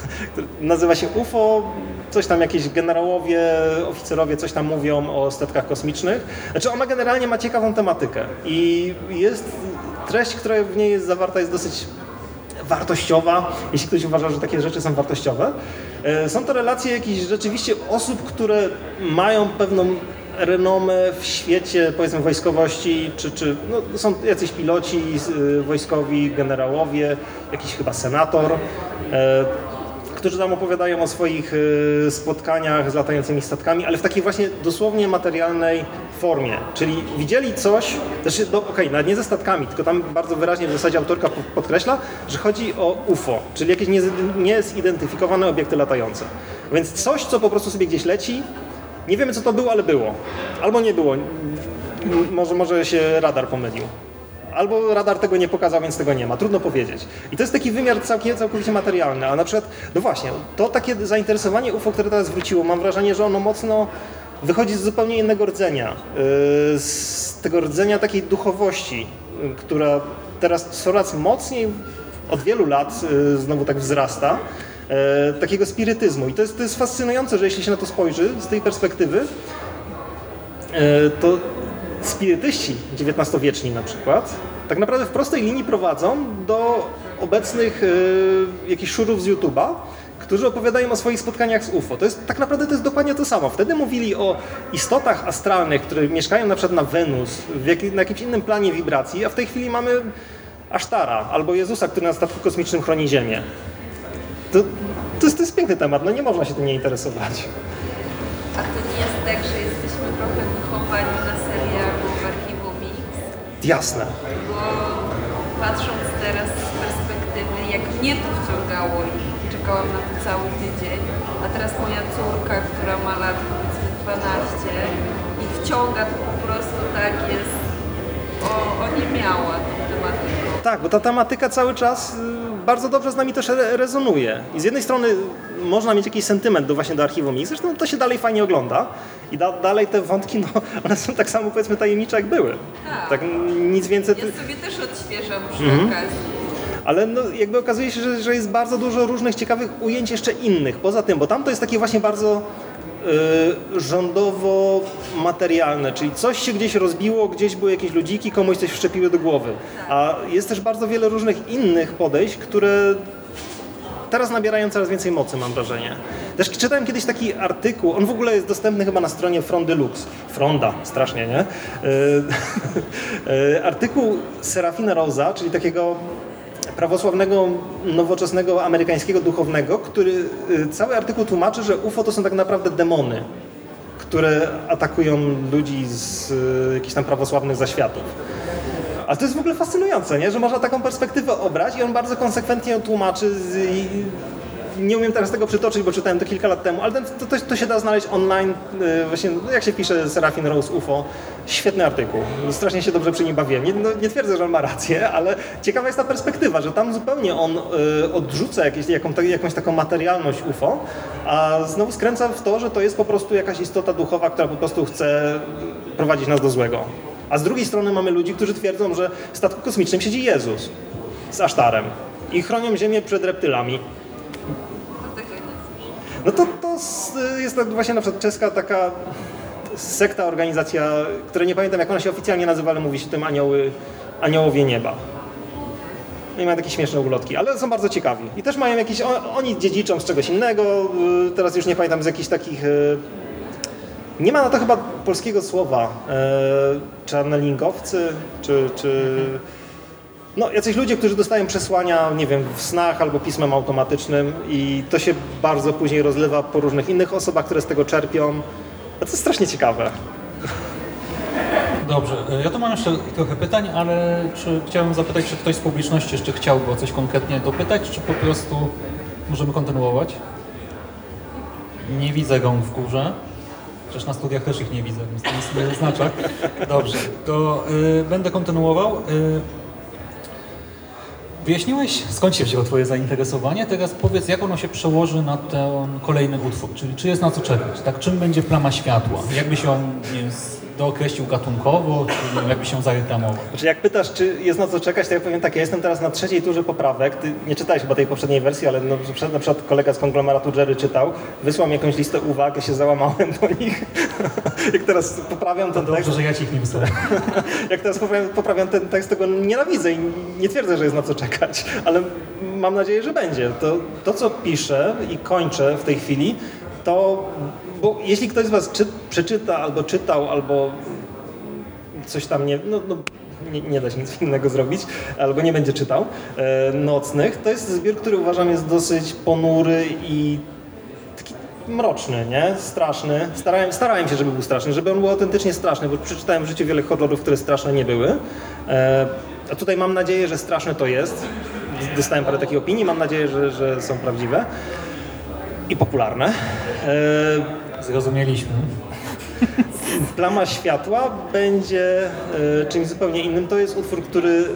[laughs] Nazywa się UFO, coś tam jakieś generałowie, oficerowie coś tam mówią o statkach kosmicznych. Znaczy ona generalnie ma ciekawą tematykę i jest treść, która w niej jest zawarta jest dosyć wartościowa, jeśli ktoś uważa, że takie rzeczy są wartościowe. E, są to relacje jakichś rzeczywiście osób, które mają pewną renomę w świecie, powiedzmy, wojskowości, czy, czy no, są jacyś piloci y, wojskowi, generałowie, jakiś chyba senator. Którzy tam opowiadają o swoich y, spotkaniach z latającymi statkami, ale w takiej właśnie dosłownie materialnej formie. Czyli widzieli coś, też no, okej, okay, nawet nie ze statkami, tylko tam bardzo wyraźnie w zasadzie autorka podkreśla, że chodzi o UFO, czyli jakieś niezidentyfikowane obiekty latające. Więc coś, co po prostu sobie gdzieś leci, nie wiemy co to było, ale było. Albo nie było. Może, może się radar pomylił albo radar tego nie pokazał, więc tego nie ma. Trudno powiedzieć. I to jest taki wymiar całkiem, całkowicie materialny, a na przykład, no właśnie, to takie zainteresowanie UFO, które teraz wróciło, mam wrażenie, że ono mocno wychodzi z zupełnie innego rdzenia, yy, z tego rdzenia takiej duchowości, yy, która teraz coraz mocniej od wielu lat yy, znowu tak wzrasta, takiego spirytyzmu. I to jest, to jest fascynujące, że jeśli się na to spojrzy z tej perspektywy, to spirytyści XIX-wieczni na przykład tak naprawdę w prostej linii prowadzą do obecnych y, jakichś szurów z YouTube'a, którzy opowiadają o swoich spotkaniach z UFO. To jest tak naprawdę to jest dokładnie to samo. Wtedy mówili o istotach astralnych, które mieszkają na przykład na Wenus, jak, na jakimś innym planie wibracji, a w tej chwili mamy Asztara albo Jezusa, który na statku kosmicznym chroni Ziemię. To, to, jest, to jest piękny temat, no nie można się tym nie interesować. A to nie jest tak, że jesteśmy trochę wychowani na Jasne patrząc teraz z perspektywy, jak mnie to wciągało i czekałam na to cały tydzień, a teraz moja córka, która ma lat powiedzmy 12 i wciąga to po prostu tak jest o, o nie miała tą tematyką. Tak, bo ta tematyka cały czas y, bardzo dobrze z nami też rezonuje. I z jednej strony można mieć jakiś sentyment do właśnie do archiwum Mix, zresztą to się dalej fajnie ogląda i da, dalej te wątki, no, [laughs] one są tak samo powiedzmy tajemnicze jak były. Tak, tak nic więcej... Ja sobie też odświeżam przy mhm. okazji. Ale no, jakby okazuje się, że, że jest bardzo dużo różnych ciekawych ujęć jeszcze innych. Poza tym, bo tam to jest takie właśnie bardzo rządowo-materialne, czyli coś się gdzieś rozbiło, gdzieś były jakieś ludziki, komuś coś wszczepiły do głowy. A jest też bardzo wiele różnych innych podejść, które teraz nabierają coraz więcej mocy, mam wrażenie. Też czytałem kiedyś taki artykuł, on w ogóle jest dostępny chyba na stronie Frondy Lux. Fronda, strasznie, nie? E, e, [laughs] artykuł Serafina Rosa, czyli takiego prawosławnego, nowoczesnego, amerykańskiego duchownego, który e, cały artykuł tłumaczy, że UFO to są tak naprawdę demony, które atakują ludzi z jakichś tam prawosławnych zaświatów. Ale to jest w ogóle fascynujące, nie? że można taką perspektywę obrać i on bardzo konsekwentnie ją tłumaczy. Nie umiem teraz tego przytoczyć, bo czytałem to kilka lat temu, ale to, to, to się da znaleźć online, y, właśnie no, jak się pisze Serafin Rose UFO. Świetny artykuł. Strasznie się dobrze przy nim bawiłem. Nie, no, nie twierdzę, że on ma rację, ale ciekawa jest ta perspektywa, że tam zupełnie on y, odrzuca jakieś, jaką, jakąś taką materialność UFO, a znowu skręca w to, że to jest po prostu jakaś istota duchowa, która po prostu chce prowadzić nas do złego. A z drugiej strony mamy ludzi, którzy twierdzą, że w statku kosmicznym siedzi Jezus z Asztarem i chronią Ziemię przed reptylami. Do tego nie słyszę. No to, to s- jest właśnie na przykład czeska taka sekta, organizacja, która nie pamiętam jak ona się oficjalnie nazywa, ale mówi się tym anioły, aniołowie nieba. No i mają takie śmieszne ulotki, ale są bardzo ciekawi. I też mają jakieś, oni dziedziczą z czegoś innego, y, teraz już nie pamiętam z jakichś takich... y, Nie ma na to chyba polskiego słowa. y, Czarnolingowcy, czy... czy no, jacyś ludzie, którzy dostają przesłania, nie wiem, w snach albo pismem automatycznym i to się bardzo później rozlewa po różnych innych osobach, które z tego czerpią. No to jest strasznie ciekawe. Dobrze, e, ja tu mam jeszcze trochę pytań, ale czy chciałem zapytać, czy ktoś z publiczności jeszcze chciałby o coś konkretnie dopytać, czy po prostu możemy kontynuować? Nie widzę gąb w górze. Przecież na studiach też ich nie widzę, więc to nic nie oznacza. Dobrze, to y, będę kontynuował. Y, wyjaśniłeś, skąd się wzięło Twoje zainteresowanie. Teraz powiedz, jak ono się przełoży na ten kolejny utwór, czyli czy jest na co czekać, tak? Czym będzie plama światła? Jakbyś ją nie wiem, z- dookreślił gatunkowo, czy jakbyś ją zareklamował? Znaczy jak pytasz, czy jest na co czekać, to ja powiem tak, ja jestem teraz na trzeciej turze poprawek. Ty nie czytałeś chyba tej poprzedniej wersji, ale no, na przykład- kolega z konglomeratu Jerry czytał, wysłał mi jakąś listę uwag, ja się załamałem do nich. [laughs] jak teraz poprawiam ten tekst, Dobrze, że ja Ci ich nie wysłałem. [laughs] jak teraz poprawiam, poprawiam ten tekst, to go nienawidzę i nie twierdzę, że jest na co czekać, ale mam nadzieję, że będzie. To, to co piszę i kończę w tej chwili, to, bo jeśli ktoś z Was czy, przeczyta, albo czytał, albo coś tam nie, no, no, nie, nie da się nic innego zrobić, albo nie będzie czytał, e, nocnych, to jest zbiór, który uważam jest dosyć ponury i taki mroczny, nie? Straszny. Starałem, starałem się, żeby był straszny, żeby on był autentycznie straszny, bo przeczytałem w życiu wiele horrorów, które straszne nie były. E, a tutaj mam nadzieję, że straszny to jest. Dostałem parę takich opinii, mam nadzieję, że, że są prawdziwe i popularne. E, Zrozumieliśmy. Plama światła będzie e, czymś zupełnie innym. To jest utwór, który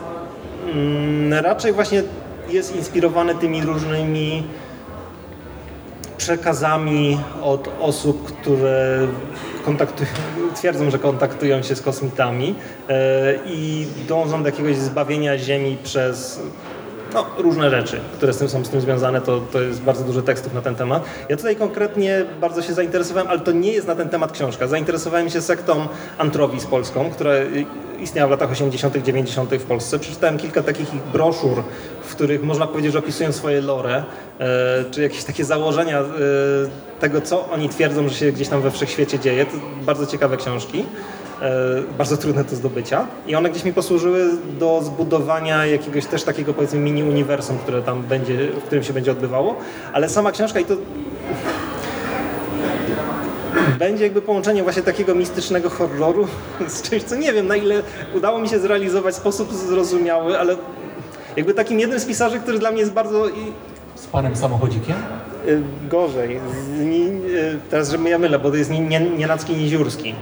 mm, raczej właśnie jest inspirowany tymi różnymi przekazami od osób, które twierdzą, że kontaktują się z kosmitami e, i dążą do jakiegoś zbawienia Ziemi przez no, różne rzeczy, które z tym są z tym związane, to, to jest bardzo dużo tekstów na ten temat. Ja tutaj konkretnie bardzo się zainteresowałem, ale to nie jest na ten temat książka. Zainteresowałem się sektą Antrowis polską, która y, istniała w latach 80., 90. w Polsce. Przeczytałem kilka takich ich broszur, w których można powiedzieć, że opisują swoje lore, e, czy jakieś takie założenia e, tego, co oni twierdzą, że się gdzieś tam we wszechświecie dzieje. To bardzo ciekawe książki. E, bardzo trudne do zdobycia. I one gdzieś mi posłużyły do zbudowania jakiegoś też takiego powiedzmy mini uniwersum, które tam będzie, w którym się będzie odbywało. Ale sama książka i to będzie jakby połączenie właśnie takiego mistycznego horroru z czymś, co nie wiem na ile udało mi się zrealizować w sposób zrozumiały, ale jakby takim jednym z pisarzy, który dla mnie jest bardzo Z panem samochodzikiem? y, gorzej. Z, y, teraz, żebym ja mylę, bo to jest nie, nie, Nienacki Niziurski.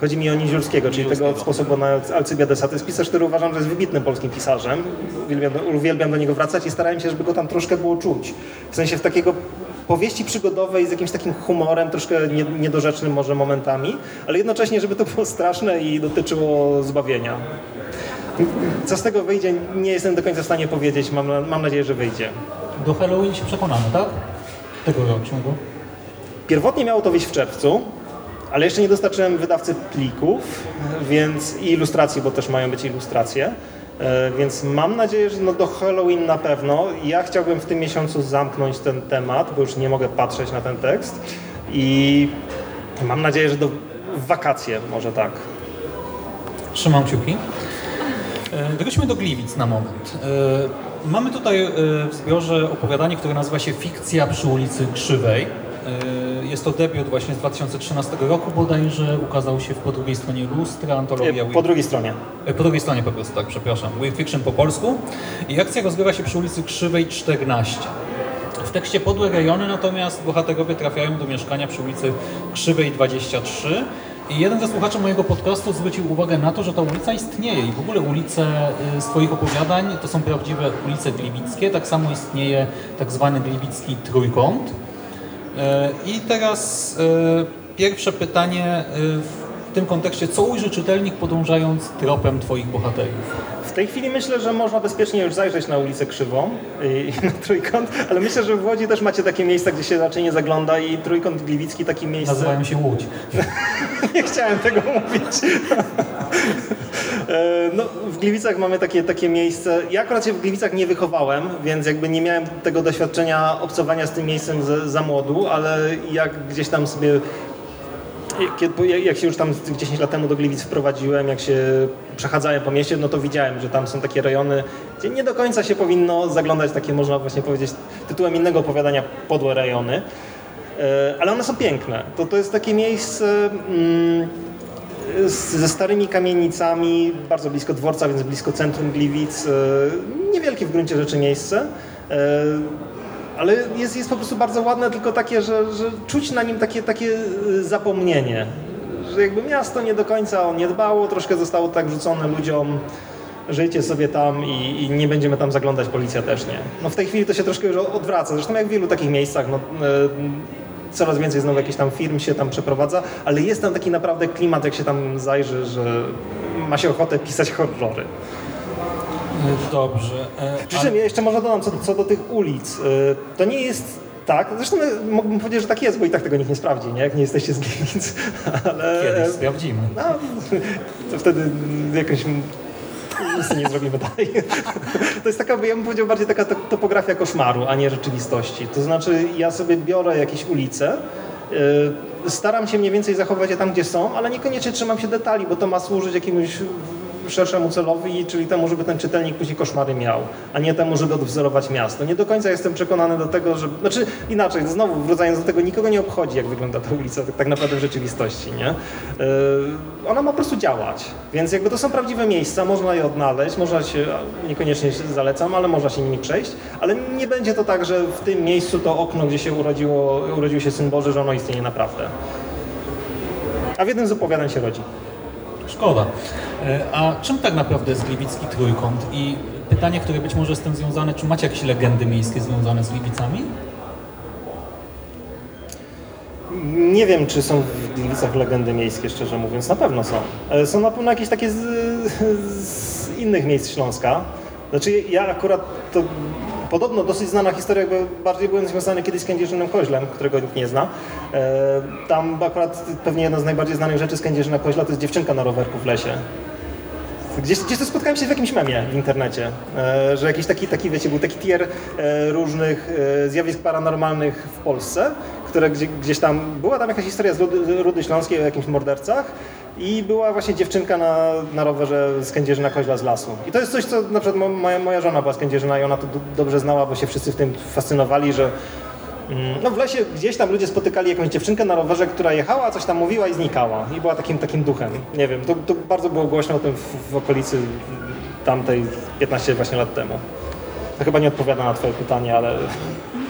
Chodzi mi o Niziurskiego, czyli tego od sposobu na Alcybiadesa. To jest pisarz, który uważam, że jest wybitnym polskim pisarzem. Uwielbiam, uwielbiam do niego wracać i starałem się, żeby go tam troszkę było czuć. W sensie w takiego powieści przygodowej z jakimś takim humorem, troszkę nie, niedorzecznym może momentami, ale jednocześnie, żeby to było straszne i dotyczyło zbawienia. Co z tego wyjdzie, nie jestem do końca w stanie powiedzieć. Mam, mam nadzieję, że wyjdzie. Do Halloween się przekonamy, tak? Tegorocznego. Pierwotnie miało to wyjść w czerwcu, ale jeszcze nie dostarczyłem wydawcy plików, więc i ilustracji, bo też mają być ilustracje. E, Więc mam nadzieję, że no do Halloween na pewno. Ja chciałbym w tym miesiącu zamknąć ten temat, bo już nie mogę patrzeć na ten tekst. I mam nadzieję, że do wakacje może tak. Trzymam kciuki. E, Wróćmy do Gliwic na moment. E, Mamy tutaj w zbiorze opowiadanie, które nazywa się Fikcja przy ulicy Krzywej. E, Jest to debiut właśnie z 2013 roku bodajże, ukazał się w po drugiej stronie lustra, antologia Po drugiej stronie. E, Po drugiej stronie po prostu, tak, przepraszam. Weird Fiction po polsku. I akcja rozgrywa się przy ulicy Krzywej 14. W tekście podłe rejony natomiast bohaterowie trafiają do mieszkania przy ulicy Krzywej 23. I jeden ze słuchaczy mojego podcastu zwrócił uwagę na to, że ta ulica istnieje i w ogóle ulice y, z Twoich opowiadań to są prawdziwe ulice gliwickie. Tak samo istnieje tak zwany gliwicki trójkąt. E, I teraz e, pierwsze pytanie. e, w tym kontekście, co ujrzy czytelnik podążając tropem Twoich bohaterów? W tej chwili myślę, że można bezpiecznie już zajrzeć na ulicę Krzywą i na Trójkąt, ale myślę, że w Łodzi też macie takie miejsca, gdzie się raczej nie zagląda i Trójkąt Gliwicki takie miejsce... Nazywają się Łódź. [laughs] nie chciałem tego mówić. E, no, w Gliwicach mamy takie, takie miejsce. Ja akurat się w Gliwicach nie wychowałem, więc jakby nie miałem tego doświadczenia obcowania z tym miejscem z, za młodu, ale jak gdzieś tam sobie jak się już tam 10 lat temu do Gliwic wprowadziłem, jak się przechadzałem po mieście, no to widziałem, że tam są takie rejony, gdzie nie do końca się powinno zaglądać takie, można właśnie powiedzieć, tytułem innego opowiadania, podłe rejony. E, ale one są piękne. To, to jest takie miejsce mm, ze starymi kamienicami, bardzo blisko dworca, więc blisko centrum Gliwic. E, niewielkie w gruncie rzeczy miejsce e, ale jest, jest po prostu bardzo ładne, tylko takie, że, że czuć na nim takie, takie y, zapomnienie, że jakby miasto nie do końca o nie dbało, troszkę zostało tak wrzucone ludziom, żyjcie sobie tam i, i, nie będziemy tam zaglądać, policja też nie. No w tej chwili to się troszkę już odwraca, zresztą jak w wielu takich miejscach, no, coraz więcej znowu jakichś tam firm się tam przeprowadza, ale jest tam taki naprawdę klimat, jak się tam zajrzy, że ma się ochotę pisać horrory. Dobrze. E, Przy czym ja jeszcze może dodam co, co do tych ulic. E, to nie jest tak, zresztą mógłbym powiedzieć, że tak jest, bo i tak tego nikt nie sprawdzi, nie? jak nie jesteście z Gliwic. [laughs] Ale... Kiedyś e, sprawdzimy. No, to wtedy jakoś nic nie zrobimy dalej. To jest taka, ja bym powiedział, bardziej taka topografia koszmaru, a nie rzeczywistości. To znaczy, ja sobie biorę jakieś ulice, staram się mniej więcej zachować je tam, gdzie są, ale niekoniecznie trzymam się detali, bo to ma służyć jakiemuś szerszemu celowi, czyli temu, żeby ten czytelnik później koszmary miał, a nie temu, żeby odwzorować miasto. Nie do końca jestem przekonany do tego, że... Znaczy inaczej, znowu wracając do tego, nikogo nie obchodzi, jak wygląda ta ulica tak, naprawdę w rzeczywistości, nie? Yy, ona ma po prostu działać, więc jakby to są prawdziwe miejsca, można je odnaleźć, można się, niekoniecznie się zalecam, ale można się nimi przejść, ale nie będzie to tak, że w tym miejscu to okno, gdzie się urodziło, urodził się Syn Boży, że ono istnieje naprawdę. A w jednym z opowiadań się rodzi. Szkoda. E, a czym tak naprawdę jest Gliwicki Trójkąt? I pytanie, które być może jest z tym związane, czy macie jakieś legendy miejskie związane z Gliwicami? Nie wiem, czy są w Gliwicach legendy miejskie, szczerze mówiąc. Na pewno są. E, są na pewno jakieś takie z, z innych miejsc Śląska. Znaczy ja akurat to Podobno dosyć znana historia, bo bardziej byłem związany kiedyś z Kędzierzynem Koźlem, którego nikt nie zna. E, tam akurat pewnie jedna z najbardziej znanych rzeczy z Kędzierzyna Koźla to jest dziewczynka na rowerku w lesie. Gdzieś, gdzieś to spotkałem się w jakimś memie w internecie, e, że jakiś taki, taki, wiecie, był taki tier e, różnych zjawisk paranormalnych w Polsce, które gdzieś tam, była tam jakaś historia z Rudy, Rudy Śląskiej o jakimś mordercach i była właśnie dziewczynka na, na rowerze z Kędzierzyna Koźla z lasu. I to jest coś, co na przykład moja, moja żona była z Kędzierzyna i ona to dobrze znała, bo się wszyscy w tym fascynowali, że mm, no w lesie gdzieś tam ludzie spotykali jakąś dziewczynkę na rowerze, która jechała, coś tam mówiła i znikała. I była takim, takim duchem. Nie wiem, to, to bardzo było głośno o tym w, w okolicy tamtej 15 właśnie lat temu. To chyba nie odpowiada na twoje pytanie, ale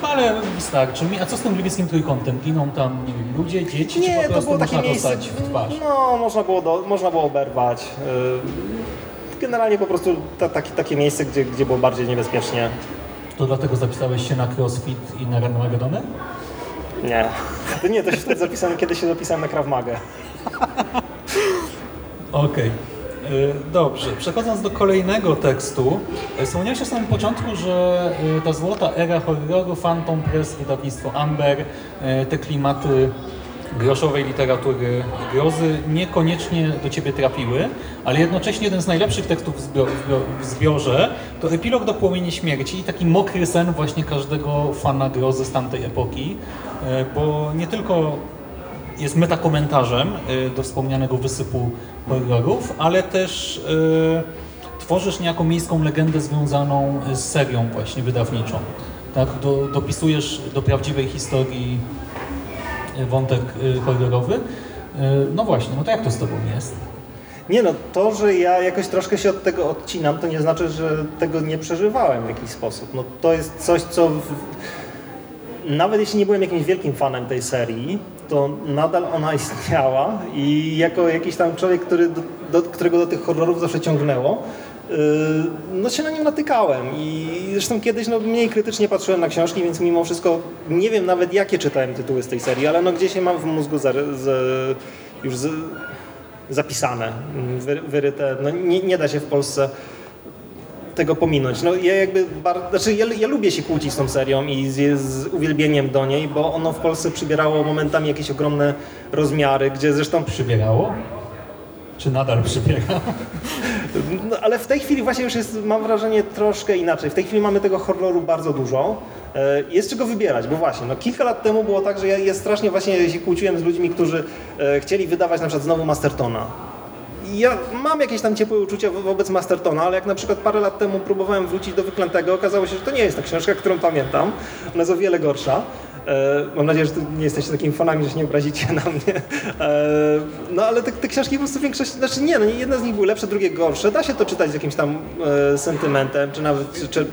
ale wystarczy mi. A co z tym gliwickim trójkątem? Giną tam, nie wiem, ludzie, dzieci, nie, czy po to było takie miejsce, w twarz? No, można było, do, można było oberwać. Y, generalnie po prostu ta, taki, takie miejsce, gdzie, gdzie było bardziej niebezpiecznie. To dlatego zapisałeś się na CrossFit i na Run Magedony? Nie. To nie, to się wtedy zapisałem, kiedy się zapisałem na Krav. Okej. Okay. E, dobrze, przechodząc do kolejnego tekstu, e, wspomniałeś na samym początku, że e, ta złota era horroru, Phantom Press, wydawnictwo Amber, te klimaty groszowej literatury grozy niekoniecznie do Ciebie trafiły, ale jednocześnie jeden z najlepszych tekstów w zbiorze to epilog do Płomieni Śmierci, taki mokry sen właśnie każdego fana grozy z tamtej epoki, bo nie tylko jest metakomentarzem y, do wspomnianego wysypu horrorów, ale też y, tworzysz niejako miejską legendę związaną z serią właśnie wydawniczą. Tak, do, dopisujesz do prawdziwej historii wątek y, horrorowy. No właśnie, no to jak to z Tobą jest? Nie no, to, że ja jakoś troszkę się od tego odcinam, to nie znaczy, że tego nie przeżywałem w jakiś sposób. No to jest coś, co... W... Nawet jeśli nie byłem jakimś wielkim fanem tej serii, to nadal ona [laughs] istniała i jako jakiś tam człowiek, który do, którego do tych horrorów zawsze ciągnęło, yy, no się na nim natykałem i zresztą kiedyś no, mniej krytycznie patrzyłem na książki, więc mimo wszystko nie wiem nawet jakie czytałem tytuły z tej serii, ale no gdzieś je mam w mózgu z, z, już z, zapisane, wy, wyryte. No, nie, nie da się w Polsce tego pominąć. No ja jakby, znaczy ja, ja lubię się kłócić z tą serią i z, z uwielbieniem do niej, bo ono w Polsce przybierało momentami jakieś ogromne rozmiary, gdzie zresztą Przybierało? Czy nadal przybiera? No, ale w tej chwili właśnie już jest, mam wrażenie, troszkę inaczej. W tej chwili mamy tego horroru bardzo dużo. E, Jest czego wybierać, bo właśnie, no kilka lat temu było tak, że ja, ja strasznie właśnie się kłóciłem z ludźmi, którzy e, chcieli wydawać na przykład znowu Mastertona. Ja mam jakieś tam ciepłe uczucia wo- wobec Mastertona, ale jak na przykład parę lat temu próbowałem wrócić do Wyklętego, okazało się, że to nie jest ta książka, którą pamiętam. Ona jest o wiele gorsza. E, Mam nadzieję, że nie jesteście takimi fanami, że się nie obrazicie na mnie. E, No ale te, te książki po prostu większość, znaczy nie, no nie, jedne z nich były lepsze, drugie gorsze. Da się to czytać z jakimś tam e, sentymentem, czy nawet, czy...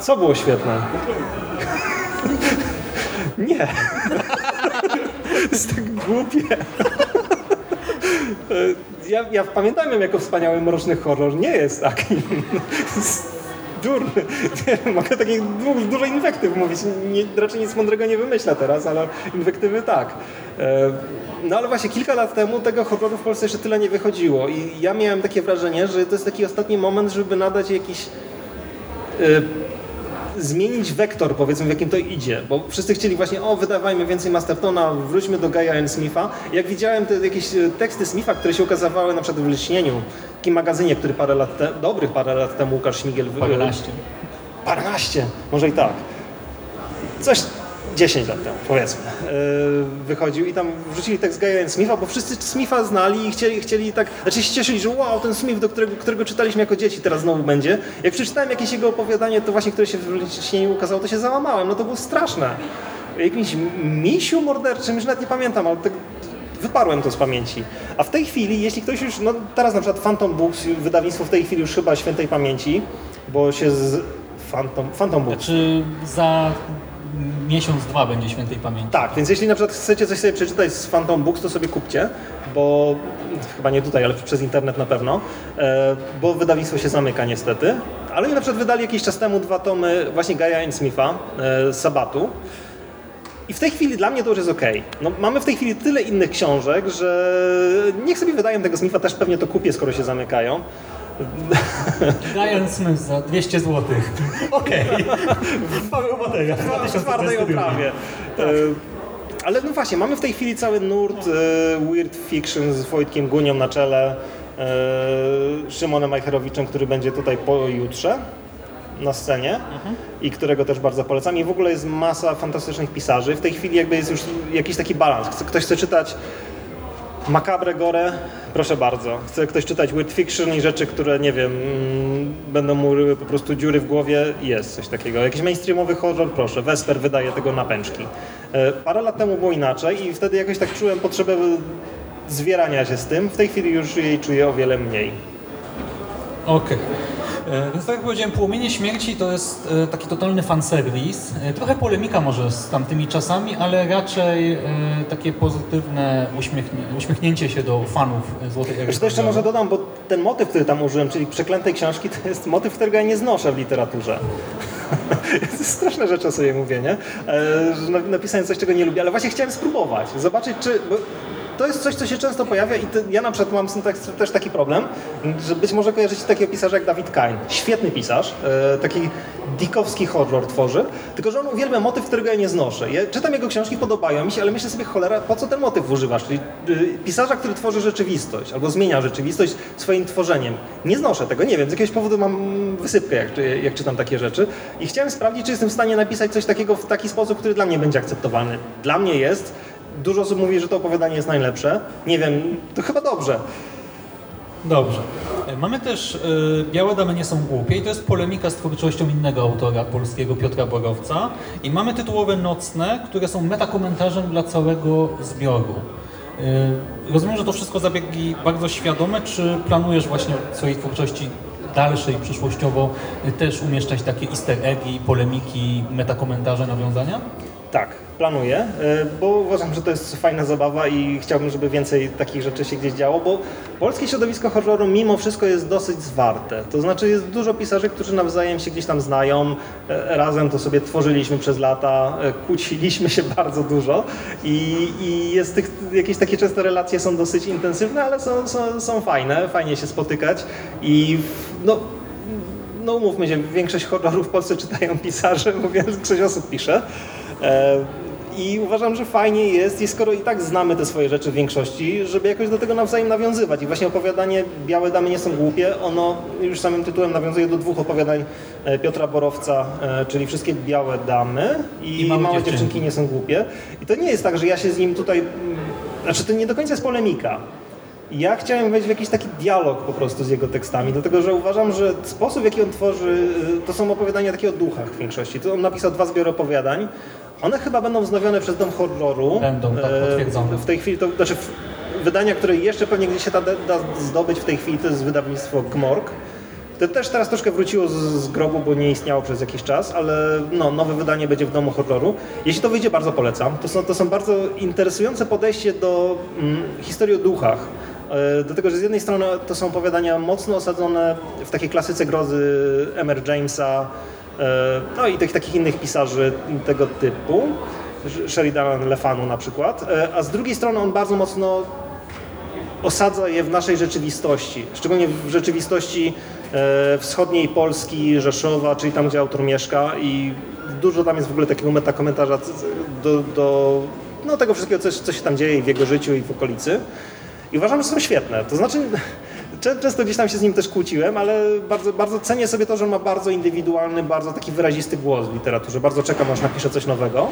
Co było świetne? [laughs] Nie. [laughs] To jest tak głupie. [laughs] Ja, ja pamiętam ją jako wspaniały mroczny horror. Nie jest taki. Durny. [laughs] Mogę takich du- dużo inwektyw mówić. Nie, raczej nic mądrego nie wymyślę teraz, ale inwektywy tak. E, No ale właśnie kilka lat temu tego horroru w Polsce jeszcze tyle nie wychodziło i ja miałem takie wrażenie, że to jest taki ostatni moment, żeby nadać jakiś e, zmienić wektor, powiedzmy, w jakim to idzie, bo wszyscy chcieli właśnie, o, wydawajmy więcej Mastertona, wróćmy do Gaia and Smitha. Jak widziałem te jakieś e, teksty Smitha, które się ukazywały na przykład w Lśnieniu, w takim magazynie, który parę lat, te, dobrych parę lat temu Łukasz Śmigiel Paręnaście. Paręnaście, może i tak. Coś 10 lat temu, powiedzmy, yy, wychodził i tam wrzucili tekst Gaia and Smitha, bo wszyscy Smitha znali i chcieli, chcieli tak, znaczy się cieszyli, że wow, ten Smith, do którego, którego czytaliśmy jako dzieci, teraz znowu będzie. Jak przeczytałem jakieś jego opowiadanie, to właśnie, które się w śnieniu ukazało, to się załamałem, no to było straszne. Jakimś misiu morderczym, już nawet nie pamiętam, ale tak wyparłem to z pamięci. A w tej chwili, jeśli ktoś już, no teraz na przykład Phantom Books, wydawnictwo w tej chwili już chyba świętej pamięci, bo się z Phantom, Phantom Books, Czy za miesiąc, dwa będzie świętej pamięci? tak, więc jeśli na przykład chcecie coś sobie przeczytać z Phantom Books, to sobie kupcie, bo chyba nie tutaj, ale przez internet na pewno, e, bo wydawnictwo się zamyka niestety. Ale oni na przykład wydali jakiś czas temu dwa tomy właśnie Gaia Smitha e, Sabatu. I w tej chwili dla mnie to już jest ok. No, mamy w tej chwili tyle innych książek, że niech sobie wydają tego Smitha, też pewnie to kupię, skoro się zamykają. [laughs] Ryan Smith za 200 zł. Okej. Paweł Mateja. w twardej oprawie. E, Ale no właśnie, mamy w tej chwili cały nurt e, Weird Fiction z Wojtkiem Gunią na czele, e, Szymonem Majcherowiczem, który będzie tutaj pojutrze na scenie i którego też bardzo polecam. I w ogóle jest masa fantastycznych pisarzy. W tej chwili jakby jest już jakiś taki balans. Ktoś chce czytać Macabre Gore, proszę bardzo. Chce ktoś czytać weird fiction i rzeczy, które, nie wiem, mm, będą mu po prostu dziury w głowie? Jest coś takiego. Jakiś mainstreamowy horror? Proszę. Vesper wydaje tego na pęczki. E, Parę lat temu było inaczej i wtedy jakoś tak czułem potrzebę zwierania się z tym. W tej chwili już jej czuję o wiele mniej. Okej. E, Więc tak jak powiedziałem, Płomienie Śmierci to jest e, taki totalny fanserwis. E, Trochę polemika może z tamtymi czasami, ale raczej e, takie pozytywne uśmiechnie, uśmiechnięcie się do fanów e, Złotej Ery. Jeszcze to jeszcze może dodam, bo ten motyw, który tam użyłem, czyli przeklętej książki, to jest motyw, którego ja nie znoszę w literaturze. [laughs] to jest straszne rzeczy o sobie mówię, nie? E, że na- napisałem coś, czego nie lubię, ale właśnie chciałem spróbować, zobaczyć, czy... To jest coś, co się często pojawia i ty, ja na przykład mam tak, też taki problem, że być może kojarzycie takiego pisarza jak Dawid Kain. Świetny pisarz, e, taki dikowski horror tworzy, tylko że on uwielbia motyw, którego ja nie znoszę. Ja czytam jego książki, podobają mi się, ale myślę sobie, cholera, po co ten motyw używasz? Czyli y, pisarza, który tworzy rzeczywistość albo zmienia rzeczywistość swoim tworzeniem. Nie znoszę tego, nie wiem, z jakiegoś powodu mam wysypkę, jak, jak czytam takie rzeczy i chciałem sprawdzić, czy jestem w stanie napisać coś takiego w taki sposób, który dla mnie będzie akceptowalny. Dla mnie jest. Dużo osób mówi, że to opowiadanie jest najlepsze. Nie wiem, to chyba dobrze. Dobrze. Mamy też e, Białe Damy nie są głupie i to jest polemika z twórczością innego autora polskiego, Piotra Borowca. I mamy tytułowe Nocne, które są metakomentarzem dla całego zbioru. E, Rozumiem, że to wszystko zabiegi bardzo świadome. Czy planujesz właśnie w swojej twórczości dalszej, przyszłościowo e, też umieszczać takie easter eggi, polemiki, metakomentarze, nawiązania? Tak. Planuję, e, bo uważam, że to jest fajna zabawa i chciałbym, żeby więcej takich rzeczy się gdzieś działo, bo polskie środowisko horroru mimo wszystko jest dosyć zwarte. To znaczy jest dużo pisarzy, którzy nawzajem się gdzieś tam znają, e, razem to sobie tworzyliśmy przez lata, e, kłóciliśmy się [laughs] bardzo dużo i, i jest tych, jakieś takie często relacje są dosyć intensywne, ale są, są, są fajne, fajnie się spotykać i no, no umówmy się, większość horrorów w Polsce czytają [laughs] pisarze, bo większość osób pisze. I uważam, że fajnie jest, i skoro i tak znamy te swoje rzeczy w większości, żeby jakoś do tego nawzajem nawiązywać. I właśnie opowiadanie Białe Damy nie są głupie, ono już samym tytułem nawiązuje do dwóch opowiadań e, Piotra Borowca, e, czyli Wszystkie Białe Damy i, I Małe Małe dziewczynki. dziewczynki nie są głupie. I to nie jest tak, że ja się z nim tutaj... mm, Znaczy, to nie do końca jest polemika. Ja chciałem wejść w jakiś taki dialog po prostu z jego tekstami, dlatego że uważam, że sposób, w jaki on tworzy, y, to są opowiadania takie o duchach w większości. Tu on napisał dwa zbiory opowiadań. One chyba będą wznowione przez Dom Horroru. Będą, tak, E, potwierdzone. W tej chwili to, znaczy wydania, które jeszcze pewnie gdzieś się da, da zdobyć w tej chwili, to jest wydawnictwo Gmorg. To też teraz troszkę wróciło z, z grobu, bo nie istniało przez jakiś czas, ale no, nowe wydanie będzie w Domu Horroru. Jeśli to wyjdzie, bardzo polecam. To są, to są bardzo interesujące podejście do mm, historii o duchach. E, Do tego, że z jednej strony to są opowiadania mocno osadzone w takiej klasyce grozy M.R. Jamesa, e, no i tych takich innych pisarzy tego typu, Sheridan Le Fanu na przykład, E, a z drugiej strony on bardzo mocno osadza je w naszej rzeczywistości, szczególnie w rzeczywistości wschodniej Polski, Rzeszowa, czyli tam, gdzie autor mieszka i dużo tam jest w ogóle takiego metakomentarza do, do no, tego wszystkiego, co, co się tam dzieje w jego życiu i w okolicy. I uważam, że są świetne. To znaczy, czę- często gdzieś tam się z nim też kłóciłem, ale bardzo, bardzo cenię sobie to, że ma bardzo indywidualny, bardzo taki wyrazisty głos w literaturze. Bardzo czekam, aż napisze coś nowego.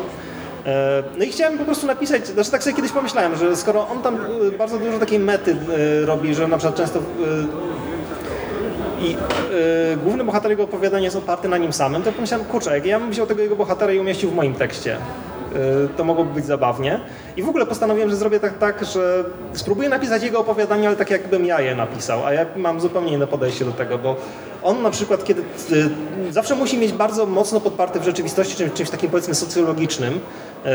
E, No i chciałem po prostu napisać, znaczy tak sobie kiedyś pomyślałem, że skoro on tam e, bardzo dużo takiej mety e, robi, że na przykład często i główny bohater jego opowiadania jest oparty na nim samym, to pomyślałem, kurczę, jak ja bym wziął tego jego bohatera i umieścił w moim tekście, to mogłoby być zabawnie. I w ogóle postanowiłem, że zrobię tak, tak, że spróbuję napisać jego opowiadanie, ale tak jakbym ja je napisał, a ja mam zupełnie inne podejście do tego, bo on na przykład, kiedy e, zawsze musi mieć bardzo mocno podparte w rzeczywistości, czymś, czymś takim powiedzmy socjologicznym, e,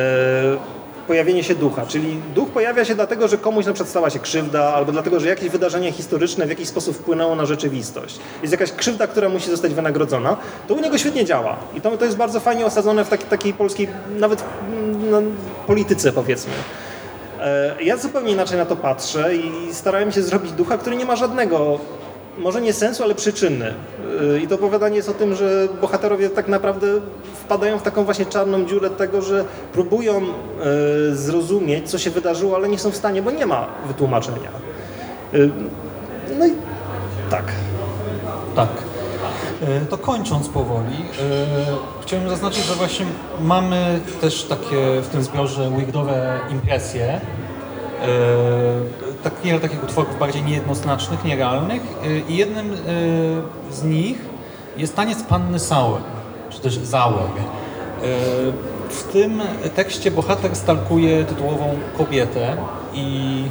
pojawienie się ducha. Czyli duch pojawia się dlatego, że komuś na przykład stała się krzywda, albo dlatego, że jakieś wydarzenie historyczne w jakiś sposób wpłynęło na rzeczywistość. Jest jakaś krzywda, która musi zostać wynagrodzona. To u niego świetnie działa. I to, to jest bardzo fajnie osadzone w taki, takiej polskiej, nawet mm, no, polityce powiedzmy. E, Ja zupełnie inaczej na to patrzę i starałem się zrobić ducha, który nie ma żadnego, może nie sensu, ale przyczyny. E, I to opowiadanie jest o tym, że bohaterowie tak naprawdę wpadają w taką właśnie czarną dziurę tego, że próbują e, zrozumieć, co się wydarzyło, ale nie są w stanie, bo nie ma wytłumaczenia. E, No i tak. Tak. To kończąc powoli, chciałem zaznaczyć, że właśnie mamy też takie w tym zbiorze weirdowe impresje, tak, wiele takich utworów bardziej niejednoznacznych, nierealnych e, i jednym e, z nich jest taniec Panny Sauer, czy też Zauer. E, W tym tekście bohater stalkuje tytułową kobietę i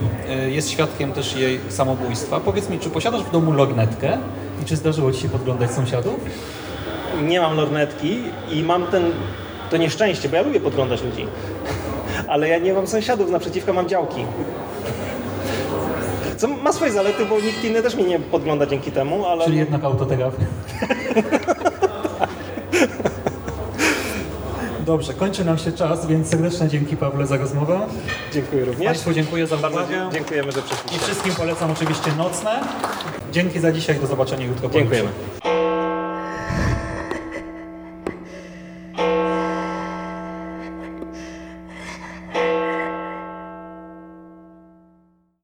jest świadkiem też jej samobójstwa. Powiedz mi, czy posiadasz w domu lornetkę i czy zdarzyło Ci się podglądać sąsiadów? nie mam lornetki i mam ten, to nieszczęście, bo ja lubię podglądać ludzi. [laughs] Ale ja nie mam sąsiadów, naprzeciwko mam działki. Co ma swoje zalety, bo nikt inny też mnie nie podgląda dzięki temu, ale Czyli jednak autoterapia. Dobrze, kończy nam się czas, więc serdeczne dzięki Pawle za rozmowę. dziękuję również. Państwu dziękuję za Bardzo uwagę. dziękujemy, że I przyszliście. wszystkim polecam oczywiście nocne. Dzięki za dzisiaj, do zobaczenia jutro. Dziękujemy.